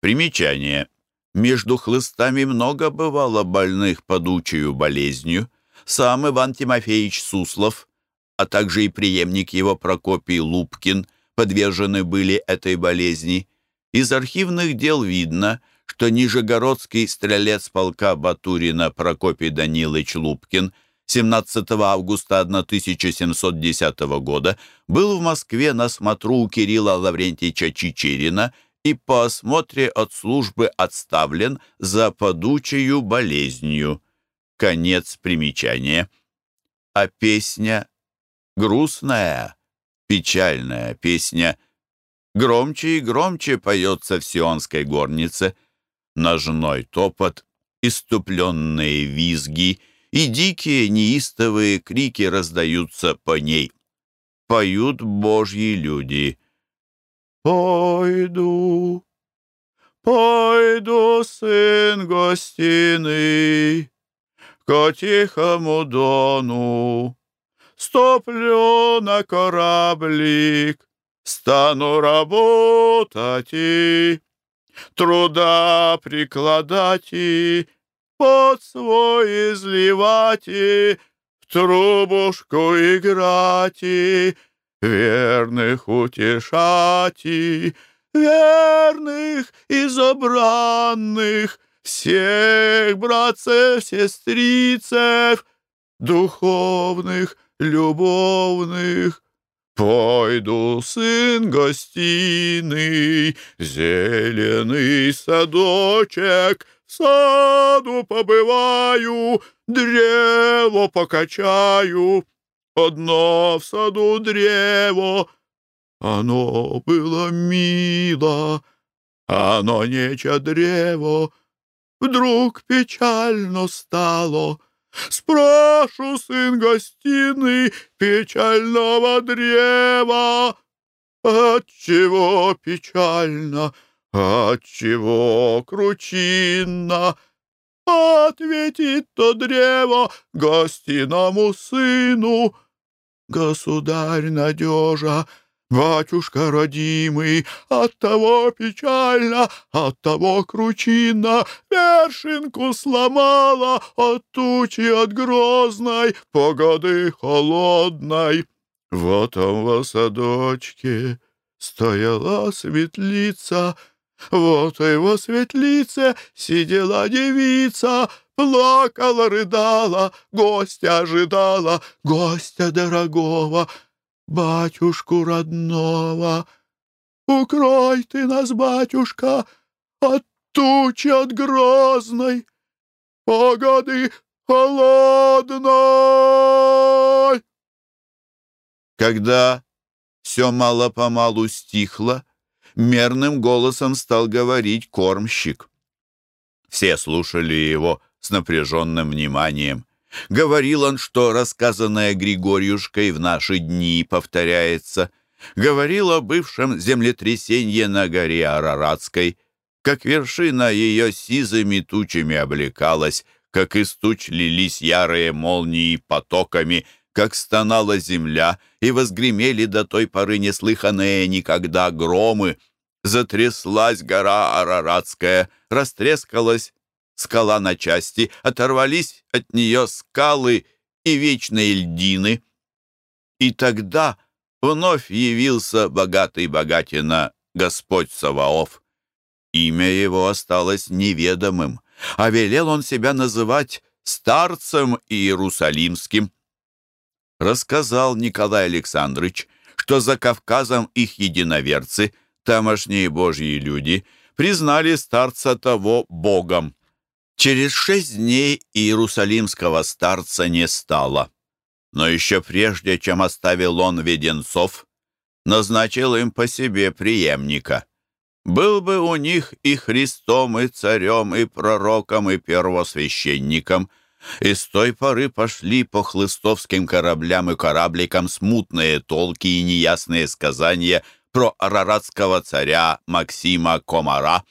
A: Примечание. Между хлыстами много бывало больных подучую болезнью. Сам Иван Тимофеевич Суслов, а также и преемник его Прокопий Лупкин подвержены были этой болезни. Из архивных дел видно, что нижегородский стрелец полка Батурина Прокопий Данилович Лупкин 17 августа 1710 года был в Москве на смотру у Кирилла Лаврентьевича Чичерина и по осмотре от службы отставлен за подучую болезнью. Конец примечания. А песня грустная, печальная песня громче и громче поется в сионской горнице. Ножной топот, иступленные визги и дикие неистовые крики раздаются по ней. Поют божьи люди. «Пойду, пойду, сын гостиный, к тихому дону, стоплю на кораблик, стану работать и труда прикладать и под свой изливать и в трубушку играть и верных утешать и верных изобранных всех братцев, сестрицев, духовных, любовных. Пойду, сын гостиный, зеленый садочек, саду побываю, древо покачаю. Одно в саду древо, оно было мило, оно нече древо, вдруг печально стало. Спрошу, сын гостиный, печального древа, Отчего печально, отчего кручинно? Ответит то древо гостиному сыну, Государь надежа, Батюшка родимый, от того печально, от того кручина, вершинку сломала от тучи от грозной, погоды холодной. Вот он в садочке стояла светлица, вот его светлице сидела девица, плакала, рыдала, гостя ожидала, гостя дорогого — батюшку родного. Укрой ты нас, батюшка, от тучи от грозной, погоды холодной. Когда все мало-помалу стихло, мерным голосом стал говорить кормщик. Все слушали его с напряженным вниманием. Говорил он, что рассказанное Григорьюшкой в наши дни повторяется. Говорил о бывшем землетрясении на горе Араратской, как вершина ее сизыми тучами облекалась, как из туч лились ярые молнии потоками, как стонала земля, и возгремели до той поры неслыханные никогда громы. Затряслась гора Араратская, растрескалась скала на части, оторвались от нее скалы и вечные льдины. И тогда вновь явился богатый богатина Господь Саваоф. Имя его осталось неведомым, а велел он себя называть старцем Иерусалимским. Рассказал Николай Александрович, что за Кавказом их единоверцы, тамошние божьи люди, признали старца того богом. Через шесть дней иерусалимского старца не стало. Но еще прежде, чем оставил он веденцов, назначил им по себе преемника. был бы у них и Христом, и царем, и пророком, и первосвященником. И с той поры пошли по хлыстовским кораблям и корабликам смутные толки и неясные сказания про араратского царя Максима Комара.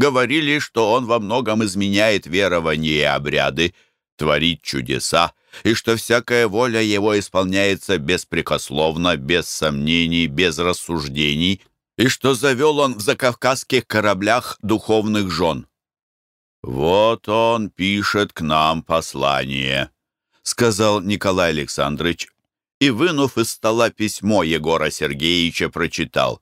A: Говорили, что он во многом изменяет верования и обряды, творит чудеса, и что всякая воля его исполняется беспрекословно, без сомнений, без рассуждений, и что завел он в закавказских кораблях духовных жен. «Вот он пишет к нам послание», — сказал Николай Александрович, и, вынув из стола письмо Егора Сергеевича, прочитал.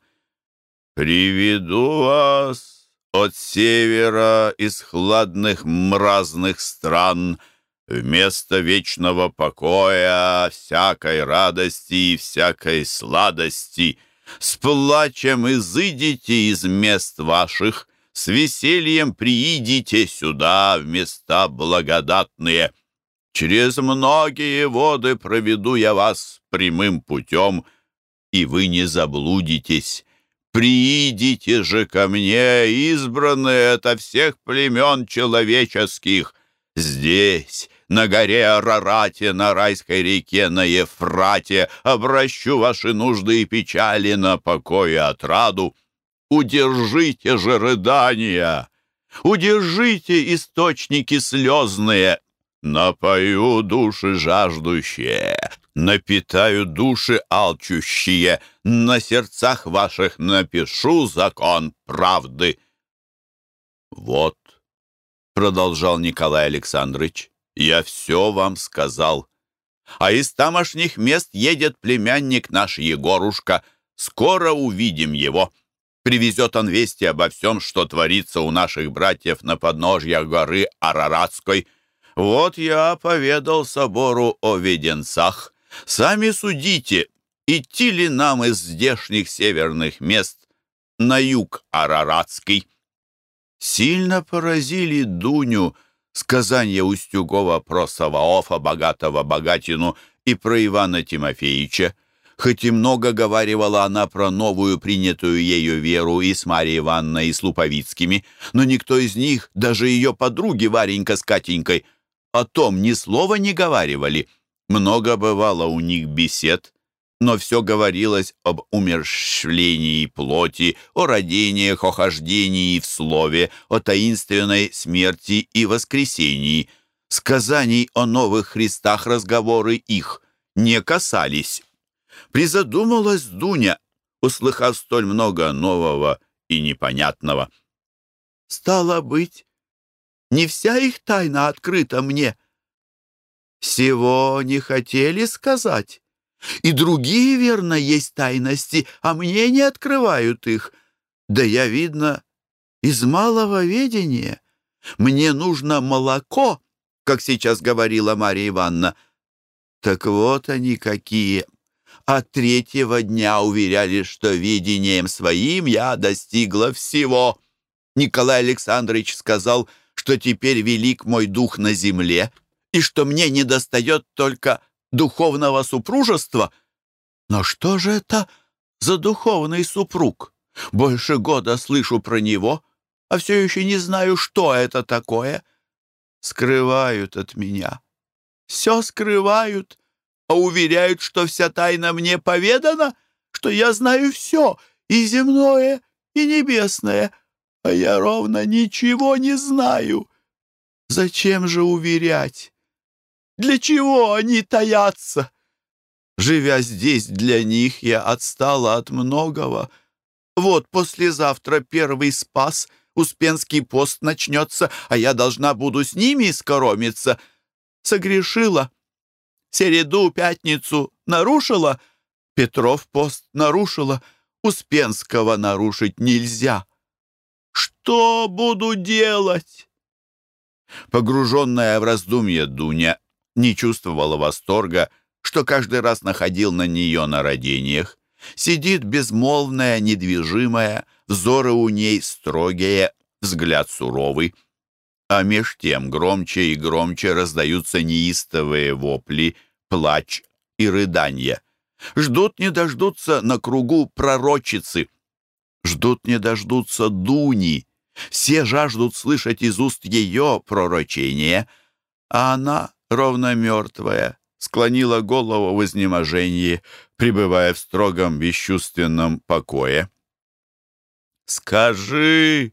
A: «Приведу вас от севера из хладных мразных стран вместо вечного покоя, всякой радости и всякой сладости» С плачем изыдите из мест ваших, С весельем приидите сюда в места благодатные. Через многие воды проведу я вас прямым путем, И вы не заблудитесь. Приидите же ко мне, избранные ото всех племен человеческих. Здесь, на горе Арарате, на райской реке, на Ефрате, обращу ваши нужды и печали на покой и отраду. Удержите же рыдания, удержите источники слезные, напою души жаждущие, напитаю души алчущие, на сердцах ваших напишу закон правды. Вот, продолжал Николай Александрович, я все вам сказал. А из тамошних мест едет племянник наш Егорушка. Скоро увидим его. Привезет он вести обо всем, что творится у наших братьев на подножьях горы Араратской. Вот я поведал собору о веденцах. Сами судите, идти ли нам из здешних северных мест на юг Араратский. Сильно поразили Дуню, сказания Устюгова про Саваофа, богатого богатину, и про Ивана Тимофеевича. Хоть и много говаривала она про новую принятую ею веру и с Марьей Ивановной, и с Луповицкими, но никто из них, даже ее подруги Варенька с Катенькой, о том ни слова не говаривали. Много бывало у них бесед, но все говорилось об умерщвлении плоти, о родениях, о хождении в слове, о таинственной смерти и воскресении. Сказаний о новых Христах разговоры их не касались. Призадумалась Дуня, услыхав столь много нового и непонятного. «Стало быть, не вся их тайна открыта мне. Всего не хотели сказать». И другие, верно, есть тайности, а мне не открывают их. Да я, видно, из малого ведения. Мне нужно молоко, как сейчас говорила Марья Ивановна. Так вот они какие. А третьего дня уверяли, что видением своим я достигла всего. Николай Александрович сказал, что теперь велик мой дух на земле, и что мне недостает только духовного супружества. Но что же это за духовный супруг? Больше года слышу про него, а все еще не знаю, что это такое. Скрывают от меня. Все скрывают, а уверяют, что вся тайна мне поведана, что я знаю все, и земное, и небесное, а я ровно ничего не знаю. Зачем же уверять? Для чего они таятся? Живя здесь для них, я отстала от многого. Вот послезавтра первый спас, Успенский пост начнется, а я должна буду с ними скоромиться. Согрешила. Середу, пятницу нарушила. Петров пост нарушила. Успенского нарушить нельзя. Что буду делать? Погруженная в раздумье Дуня не чувствовала восторга, что каждый раз находил на нее на родениях. Сидит безмолвная, недвижимая, взоры у ней строгие, взгляд суровый. А меж тем громче и громче раздаются неистовые вопли, плач и рыдания. Ждут не дождутся на кругу пророчицы. Ждут не дождутся Дуни. Все жаждут слышать из уст ее пророчение, а она, ровно мертвая, склонила голову в изнеможении, пребывая в строгом бесчувственном покое. «Скажи,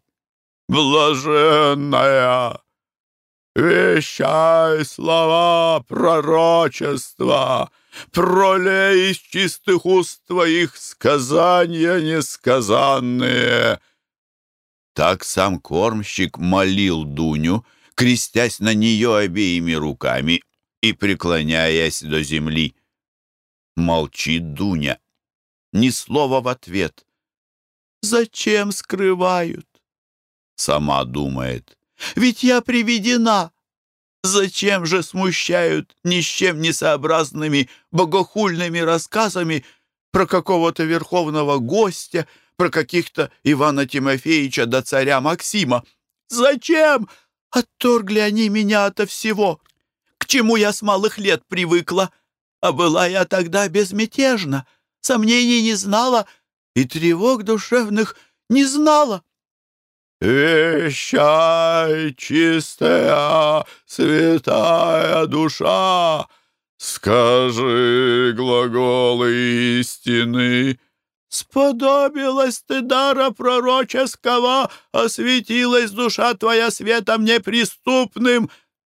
A: блаженная, вещай слова пророчества!» пролей из чистых уст твоих сказания несказанные». Так сам кормщик молил Дуню, крестясь на нее обеими руками и преклоняясь до земли. Молчит Дуня. Ни слова в ответ. «Зачем скрывают?» Сама думает. «Ведь я приведена, Зачем же смущают ни с чем не богохульными рассказами про какого-то верховного гостя, про каких-то Ивана Тимофеевича до царя Максима? Зачем? Отторгли они меня ото всего, к чему я с малых лет привыкла. А была я тогда безмятежна, сомнений не знала и тревог душевных не знала. «Вещай, чистая, святая душа, скажи глаголы истины». «Сподобилась ты дара пророческого, осветилась душа твоя светом неприступным».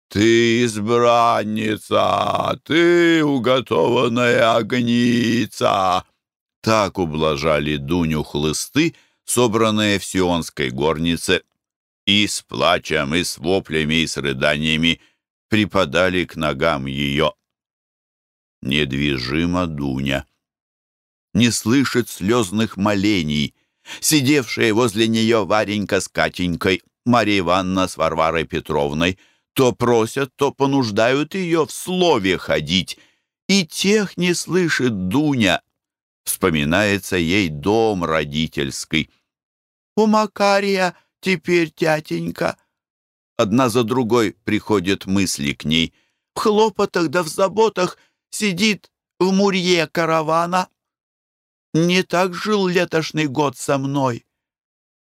A: «Ты избранница, ты уготованная огница!» Так ублажали Дуню хлысты, собранные в сионской горнице, и с плачем, и с воплями, и с рыданиями припадали к ногам ее. Недвижима Дуня. Не слышит слезных молений. Сидевшие возле нее Варенька с Катенькой, Марья Ивановна с Варварой Петровной, то просят, то понуждают ее в слове ходить. И тех не слышит Дуня, Вспоминается ей дом родительский. «У Макария теперь тятенька». Одна за другой приходят мысли к ней. В хлопотах да в заботах сидит в мурье каравана. Не так жил летошный год со мной.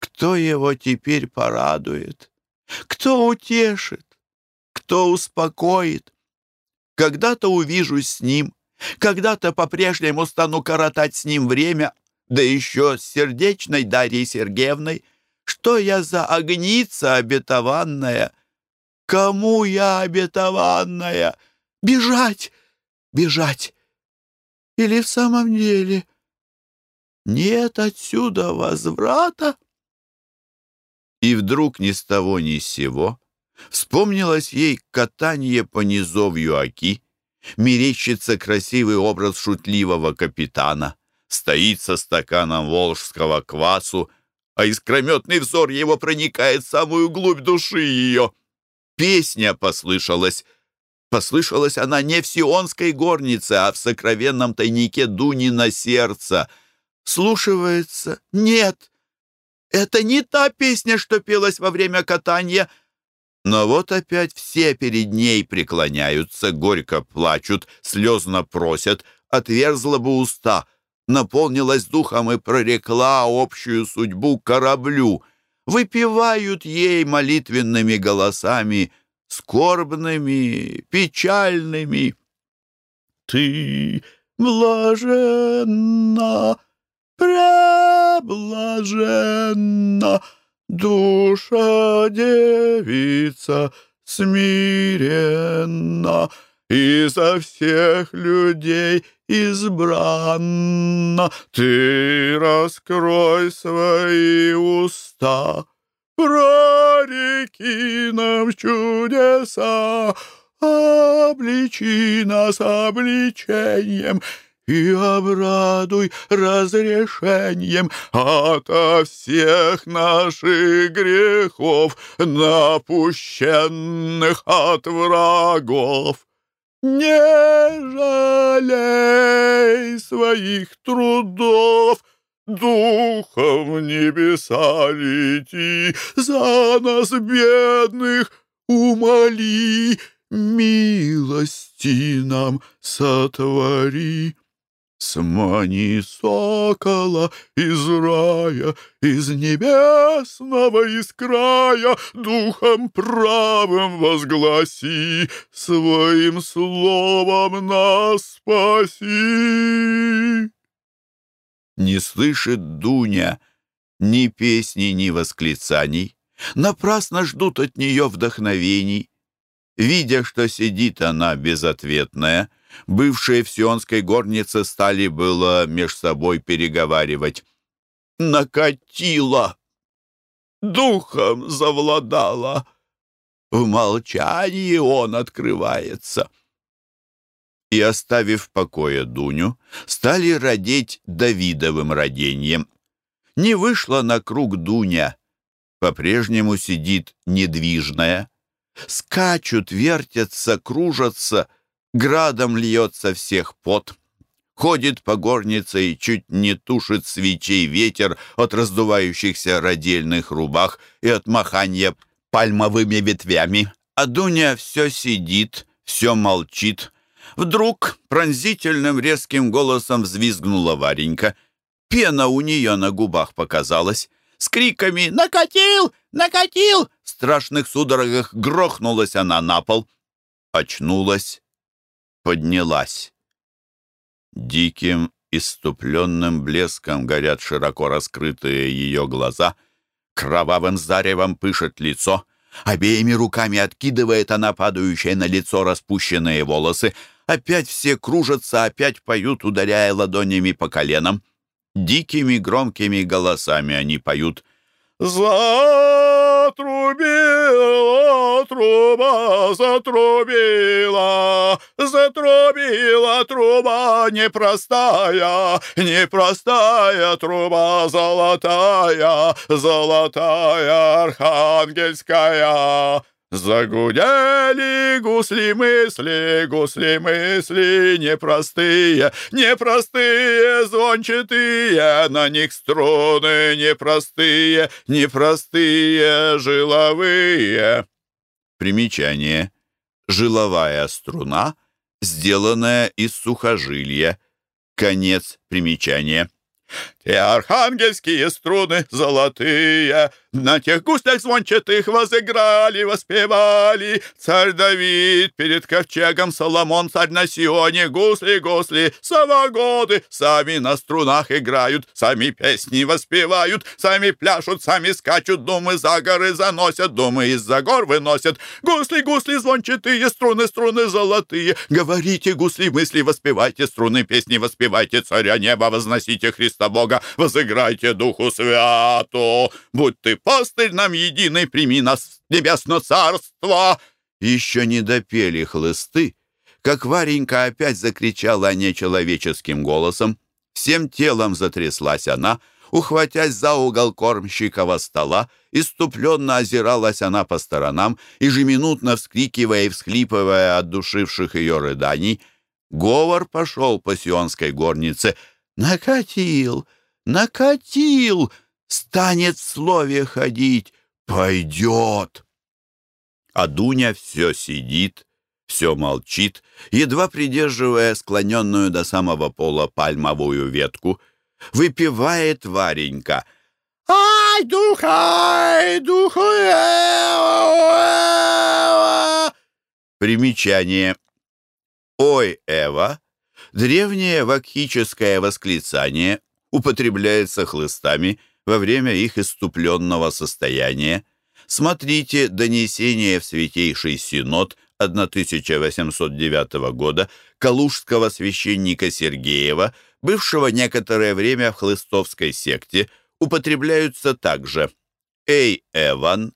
A: Кто его теперь порадует? Кто утешит? Кто успокоит? Когда-то увижусь с ним, когда-то по-прежнему стану коротать с ним время, да еще с сердечной Дарьей Сергеевной. Что я за огница обетованная? Кому я обетованная? Бежать! Бежать! Или в самом деле нет отсюда возврата? И вдруг ни с того ни с сего вспомнилось ей катание по низовью Оки, мерещится красивый образ шутливого капитана, стоит со стаканом волжского квасу, а искрометный взор его проникает в самую глубь души ее. Песня послышалась. Послышалась она не в сионской горнице, а в сокровенном тайнике Дунина сердца. Слушивается. Нет, это не та песня, что пелась во время катания — но вот опять все перед ней преклоняются, горько плачут, слезно просят, отверзла бы уста, наполнилась духом и прорекла общую судьбу кораблю. Выпивают ей молитвенными голосами, скорбными, печальными. Ты блаженна, преблаженна, Душа девица смиренна, Изо всех людей избранна. Ты раскрой свои уста, Прореки нам чудеса, Обличи нас обличением — и обрадуй разрешением ото всех наших грехов, напущенных от врагов. Не жалей своих трудов, Духом небеса лети, За нас, бедных, умоли, Милости нам сотвори. Смани сокола из рая, из небесного из края, Духом правым возгласи, своим словом нас спаси. Не слышит Дуня ни песни, ни восклицаний, Напрасно ждут от нее вдохновений. Видя, что сидит она безответная, Бывшие в сионской горнице стали было меж собой переговаривать. Накатила, духом завладала. В молчании он открывается. И, оставив в покое Дуню, стали родить Давидовым родением. Не вышла на круг Дуня, по-прежнему сидит недвижная. Скачут, вертятся, кружатся — Градом льется всех пот. Ходит по горнице и чуть не тушит свечей ветер от раздувающихся родильных рубах и от махания пальмовыми ветвями. А Дуня все сидит, все молчит. Вдруг пронзительным резким голосом взвизгнула Варенька. Пена у нее на губах показалась. С криками «Накатил! Накатил!» В страшных судорогах грохнулась она на пол. Очнулась поднялась. Диким, иступленным блеском горят широко раскрытые ее глаза, кровавым заревом пышет лицо, обеими руками откидывает она падающее на лицо распущенные волосы, опять все кружатся, опять поют, ударяя ладонями по коленам. Дикими громкими голосами они поют Затрубила труба, затрубила, затрубила труба непростая, непростая труба золотая, золотая архангельская. Загудели гусли мысли, гусли мысли непростые, непростые, звончатые, на них струны непростые, непростые, жиловые. Примечание. Жиловая струна, сделанная из сухожилия. Конец примечания. Те архангельские струны золотые На тех гуслях звончатых возыграли, воспевали. Царь Давид перед ковчегом Соломон Царь на Сионе гусли, гусли, совогоды Сами на струнах играют, сами песни воспевают Сами пляшут, сами скачут, думы за горы заносят Думы из-за гор выносят. Гусли, гусли, звончатые, струны, струны золотые. Говорите, гусли, мысли, воспевайте Струны, песни воспевайте, царя неба возносите Христа Христа Бога, возыграйте Духу Святу. Будь ты пастырь нам единый, прими нас небесно царство. Еще не допели хлысты, как Варенька опять закричала нечеловеческим голосом. Всем телом затряслась она, ухватясь за угол кормщикова стола, иступленно озиралась она по сторонам, ежеминутно вскрикивая и всхлипывая от душивших ее рыданий. Говор пошел по сионской горнице — Накатил, накатил, станет слове ходить, пойдет. А Дуня все сидит, все молчит, едва придерживая склоненную до самого пола пальмовую ветку. Выпивает Варенька. «Ай, дух, ай, дух, Эва!» Примечание. «Ой, Эва» Древнее вакхическое восклицание употребляется хлыстами во время их иступленного состояния. Смотрите «Донесение в Святейший Синод» 1809 года калужского священника Сергеева, бывшего некоторое время в хлыстовской секте, употребляются также «Эй, Эван»,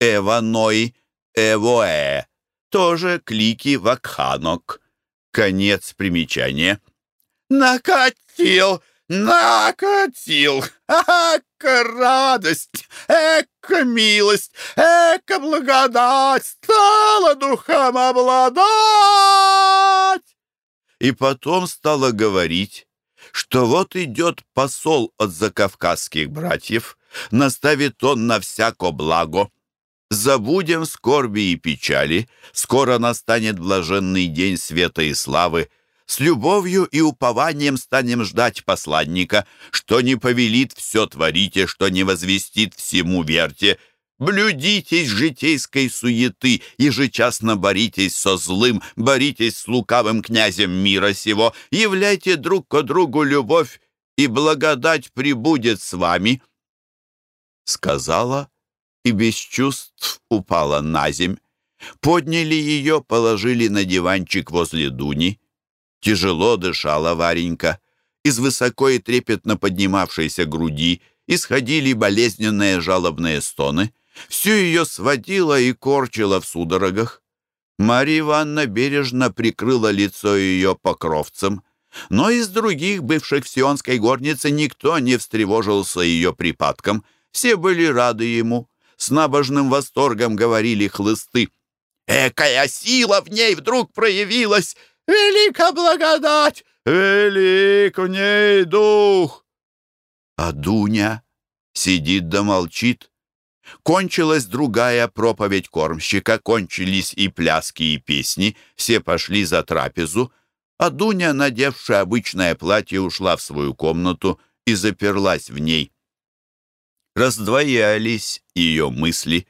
A: «Эваной», «Эвоэ», тоже клики «Вакханок», Конец примечания. «Накатил! Накатил! Эка радость! Эка милость! Эка благодать! Стала духом обладать!» И потом стала говорить, что вот идет посол от закавказских братьев, наставит он на всяко благо. Забудем скорби и печали, скоро настанет блаженный день света и славы. С любовью и упованием станем ждать посланника. Что не повелит, все творите, что не возвестит, всему верьте. Блюдитесь житейской суеты, ежечасно боритесь со злым, боритесь с лукавым князем мира сего, являйте друг к другу любовь, и благодать прибудет с вами». Сказала и без чувств упала на земь. Подняли ее, положили на диванчик возле Дуни. Тяжело дышала Варенька. Из высоко и трепетно поднимавшейся груди исходили болезненные жалобные стоны. Всю ее сводило и корчило в судорогах. Марья Ивановна бережно прикрыла лицо ее покровцем, но из других бывших в Сионской горнице никто не встревожился ее припадком. Все были рады ему. С набожным восторгом говорили хлысты. «Экая сила в ней вдруг проявилась! Велика благодать! Велик в ней дух!» А Дуня сидит да молчит. Кончилась другая проповедь кормщика, кончились и пляски, и песни, все пошли за трапезу, а Дуня, надевшая обычное платье, ушла в свою комнату и заперлась в ней. Раздвоялись ее мысли.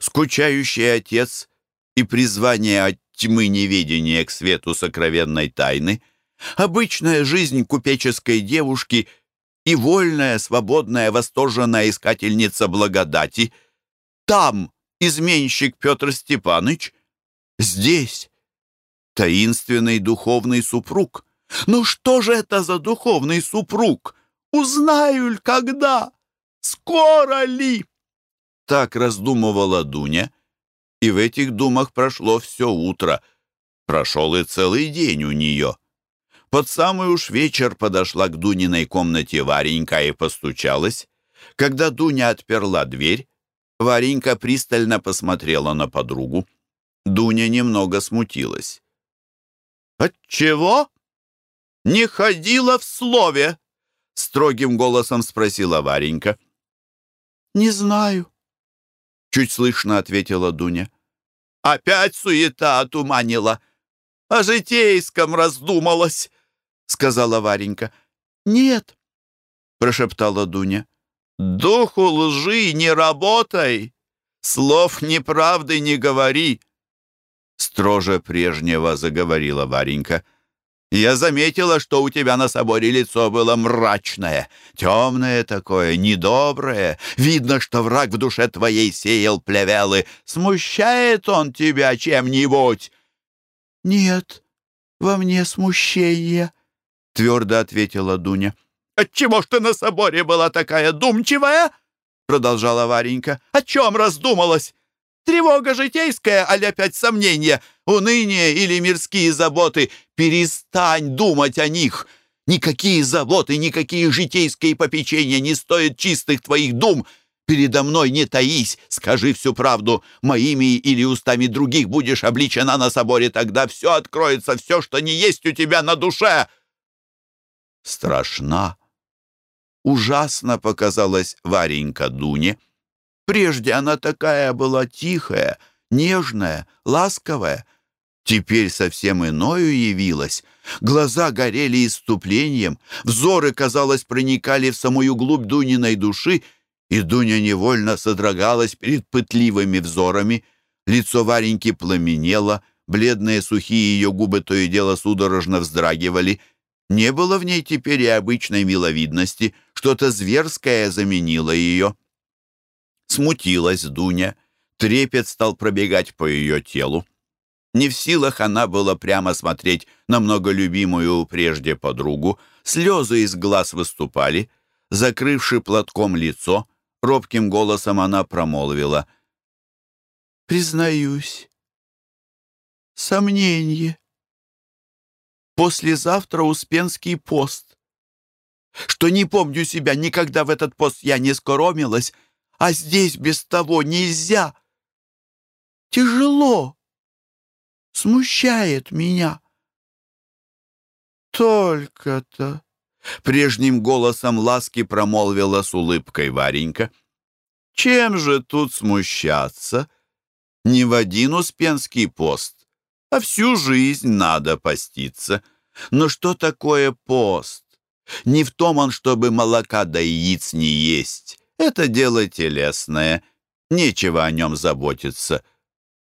A: Скучающий отец и призвание от тьмы неведения к свету сокровенной тайны, обычная жизнь купеческой девушки — и вольная, свободная, восторженная искательница благодати. Там изменщик Петр Степаныч, здесь таинственный духовный супруг. Ну что же это за духовный супруг? Узнаю ль когда? Скоро ли? Так раздумывала Дуня, и в этих думах прошло все утро. Прошел и целый день у нее. Под самый уж вечер подошла к Дуниной комнате Варенька и постучалась. Когда Дуня отперла дверь, Варенька пристально посмотрела на подругу. Дуня немного смутилась. «Отчего?» «Не ходила в слове!» — строгим голосом спросила Варенька. «Не знаю», — чуть слышно ответила Дуня. «Опять суета отуманила. О житейском раздумалась. — сказала Варенька. «Нет», — прошептала Дуня. «Духу лжи не работай! Слов неправды не говори!» Строже прежнего заговорила Варенька. «Я заметила, что у тебя на соборе лицо было мрачное, темное такое, недоброе. Видно, что враг в душе твоей сеял плевелы. Смущает он тебя чем-нибудь?» «Нет, во мне смущение», твердо ответила Дуня. «Отчего ж ты на соборе была такая думчивая?» продолжала Варенька. «О чем раздумалась? Тревога житейская, аль опять сомнения, уныние или мирские заботы? Перестань думать о них!» Никакие заботы, никакие житейские попечения не стоят чистых твоих дум. Передо мной не таись, скажи всю правду. Моими или устами других будешь обличена на соборе, тогда все откроется, все, что не есть у тебя на душе страшна. Ужасно показалась Варенька Дуне. Прежде она такая была тихая, нежная, ласковая. Теперь совсем иною явилась. Глаза горели иступлением, взоры, казалось, проникали в самую глубь Дуниной души, и Дуня невольно содрогалась перед пытливыми взорами. Лицо Вареньки пламенело, бледные сухие ее губы то и дело судорожно вздрагивали — не было в ней теперь и обычной миловидности, что-то зверское заменило ее. Смутилась Дуня, трепет стал пробегать по ее телу. Не в силах она была прямо смотреть на многолюбимую прежде подругу, слезы из глаз выступали. Закрывши платком лицо, робким голосом она промолвила. «Признаюсь, сомнение» послезавтра Успенский пост. Что не помню себя, никогда в этот пост я не скоромилась, а здесь без того нельзя. Тяжело, смущает меня. Только-то, прежним голосом ласки промолвила с улыбкой Варенька. Чем же тут смущаться? Не в один Успенский пост а всю жизнь надо поститься. Но что такое пост? Не в том он, чтобы молока да яиц не есть. Это дело телесное. Нечего о нем заботиться.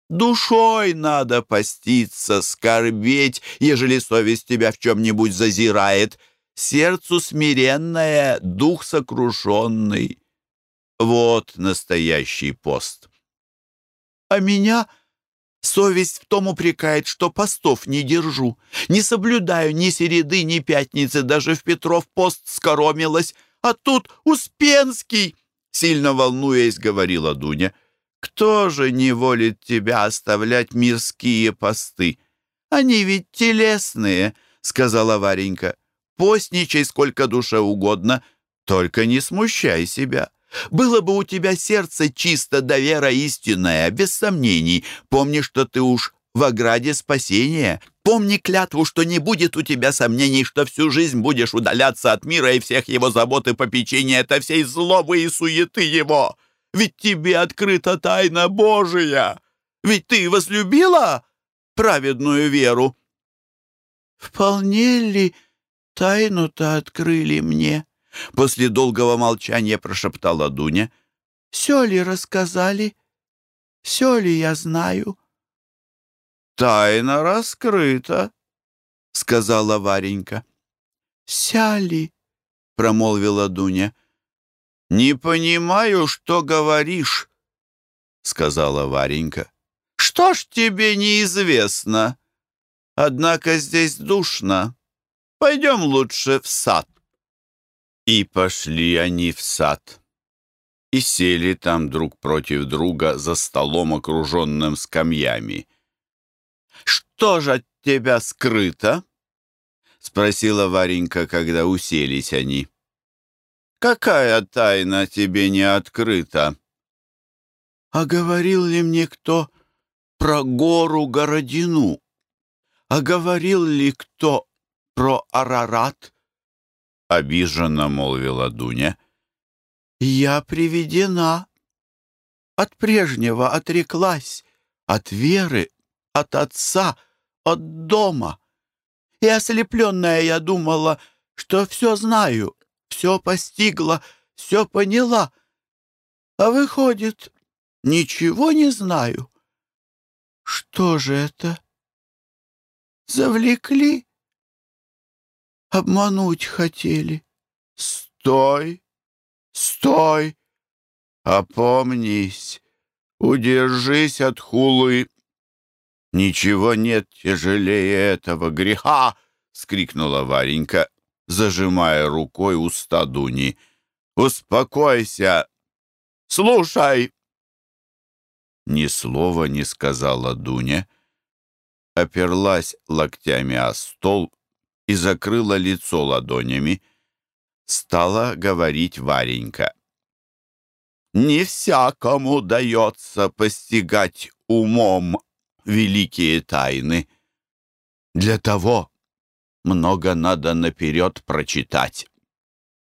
A: Душой надо поститься, скорбеть, ежели совесть тебя в чем-нибудь зазирает. Сердцу смиренное, дух сокрушенный. Вот настоящий пост. А меня совесть в том упрекает, что постов не держу. Не соблюдаю ни середы, ни пятницы, даже в Петров пост скоромилась. А тут Успенский, сильно волнуясь, говорила Дуня. Кто же не волит тебя оставлять мирские посты? Они ведь телесные, сказала Варенька. Постничай сколько душе угодно, только не смущай себя. Было бы у тебя сердце чисто да вера истинная, без сомнений. Помни, что ты уж в ограде спасения. Помни клятву, что не будет у тебя сомнений, что всю жизнь будешь удаляться от мира и всех его забот и попечения, это всей злобы и суеты его. Ведь тебе открыта тайна Божия. Ведь ты возлюбила праведную веру. Вполне ли тайну-то открыли мне? После долгого молчания прошептала Дуня. «Все ли рассказали? Все ли я знаю?» «Тайна раскрыта», — сказала Варенька. «Сяли», — промолвила Дуня. «Не понимаю, что говоришь», — сказала Варенька. «Что ж тебе неизвестно? Однако здесь душно. Пойдем лучше в сад». И пошли они в сад. И сели там друг против друга за столом, окруженным скамьями. «Что же от тебя скрыто?» — спросила Варенька, когда уселись они. «Какая тайна тебе не открыта?» «А говорил ли мне кто про гору Городину? А говорил ли кто про Арарат?» — обиженно молвила Дуня. «Я приведена. От прежнего отреклась, от веры, от отца, от дома. И ослепленная я думала, что все знаю, все постигла, все поняла. А выходит, ничего не знаю. Что же это? Завлекли?» Обмануть хотели. Стой! Стой! Опомнись! Удержись от хулы! Ничего нет тяжелее этого греха! — скрикнула Варенька, зажимая рукой уста Дуни. «Успокойся! Слушай!» Ни слова не сказала Дуня, оперлась локтями о стол и закрыла лицо ладонями. Стала говорить Варенька. «Не всякому дается постигать умом великие тайны. Для того много надо наперед прочитать,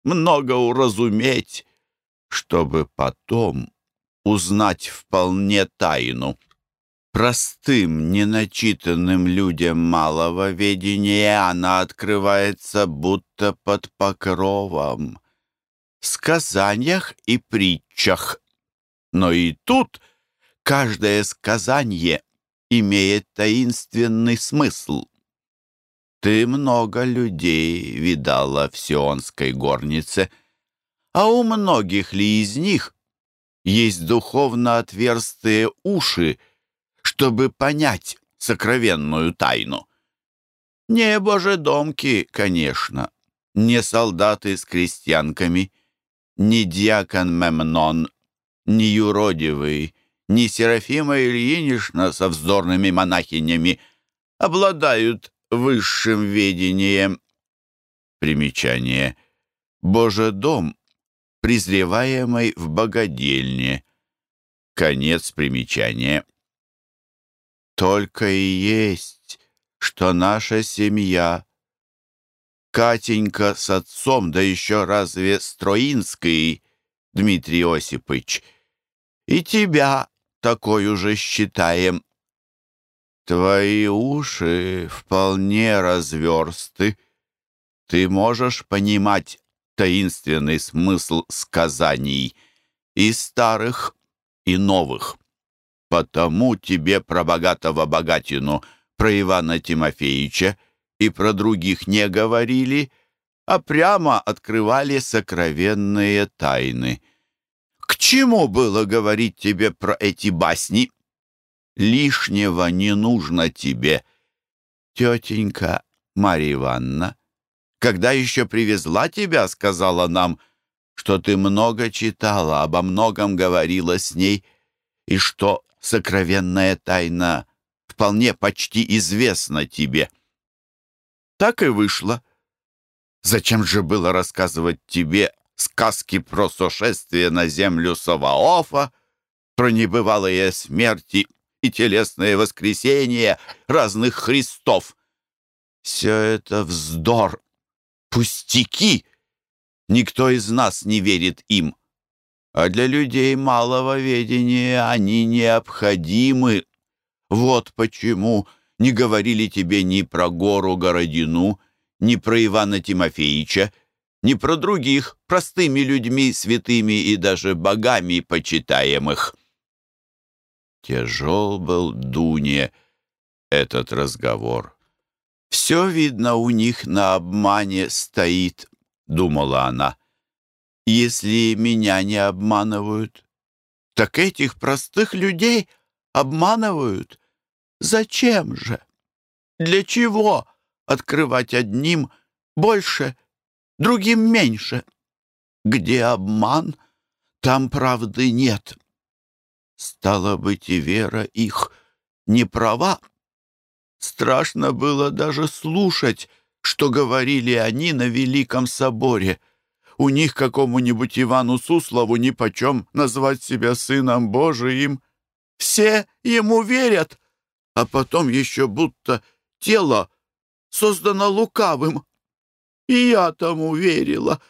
A: много уразуметь, чтобы потом узнать вполне тайну». Простым, неначитанным людям малого ведения она открывается будто под покровом. В сказаниях и притчах. Но и тут каждое сказание имеет таинственный смысл. Ты много людей видала в Сионской горнице, а у многих ли из них есть духовно отверстые уши, чтобы понять сокровенную тайну. Не божедомки, конечно, не солдаты с крестьянками, не дьякон Мемнон, не юродивый, не Серафима Ильинична со вздорными монахинями обладают высшим ведением. Примечание. Божедом, презреваемый в богадельне. Конец примечания. Только и есть, что наша семья. Катенька с отцом, да еще разве Строинский, Дмитрий Осипович, и тебя такой уже считаем. Твои уши вполне разверсты. Ты можешь понимать таинственный смысл сказаний и старых, и новых. Потому тебе про богатого богатину, про Ивана Тимофеевича и про других не говорили, а прямо открывали сокровенные тайны. К чему было говорить тебе про эти басни? Лишнего не нужно тебе. Тетенька Марья Ивановна, когда еще привезла тебя, сказала нам, что ты много читала, обо многом говорила с ней, и что сокровенная тайна вполне почти известна тебе. Так и вышло. Зачем же было рассказывать тебе сказки про сошествие на землю Саваофа, про небывалые смерти и телесное воскресение разных Христов? Все это вздор, пустяки. Никто из нас не верит им. А для людей малого ведения они необходимы. Вот почему не говорили тебе ни про гору Городину, ни про Ивана Тимофеевича, ни про других простыми людьми, святыми и даже богами почитаемых. Тяжел был Дуне этот разговор. «Все, видно, у них на обмане стоит», — думала она. «Если меня не обманывают, так этих простых людей обманывают. Зачем же? Для чего открывать одним больше, другим меньше? Где обман, там правды нет. Стало быть, и вера их не права. Страшно было даже слушать, что говорили они на Великом Соборе. У них какому-нибудь Ивану Суслову нипочем назвать себя сыном Божиим. Все ему верят, а потом еще будто тело создано лукавым. И я тому верила.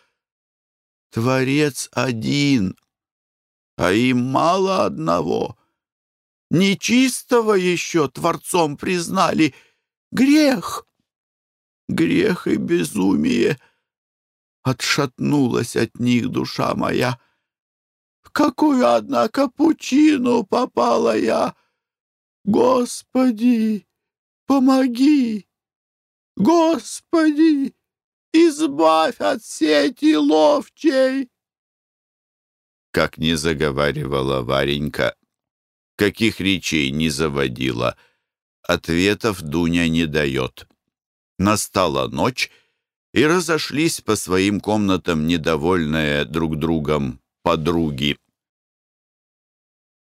A: Творец один, а им мало одного. Нечистого еще Творцом признали. Грех, грех и безумие. Отшатнулась от них душа моя. В какую, однако, пучину попала я? Господи, помоги! Господи, избавь от сети ловчей!» Как не заговаривала Варенька, каких речей не заводила, ответов Дуня не дает. Настала ночь, и разошлись по своим комнатам недовольные друг другом подруги.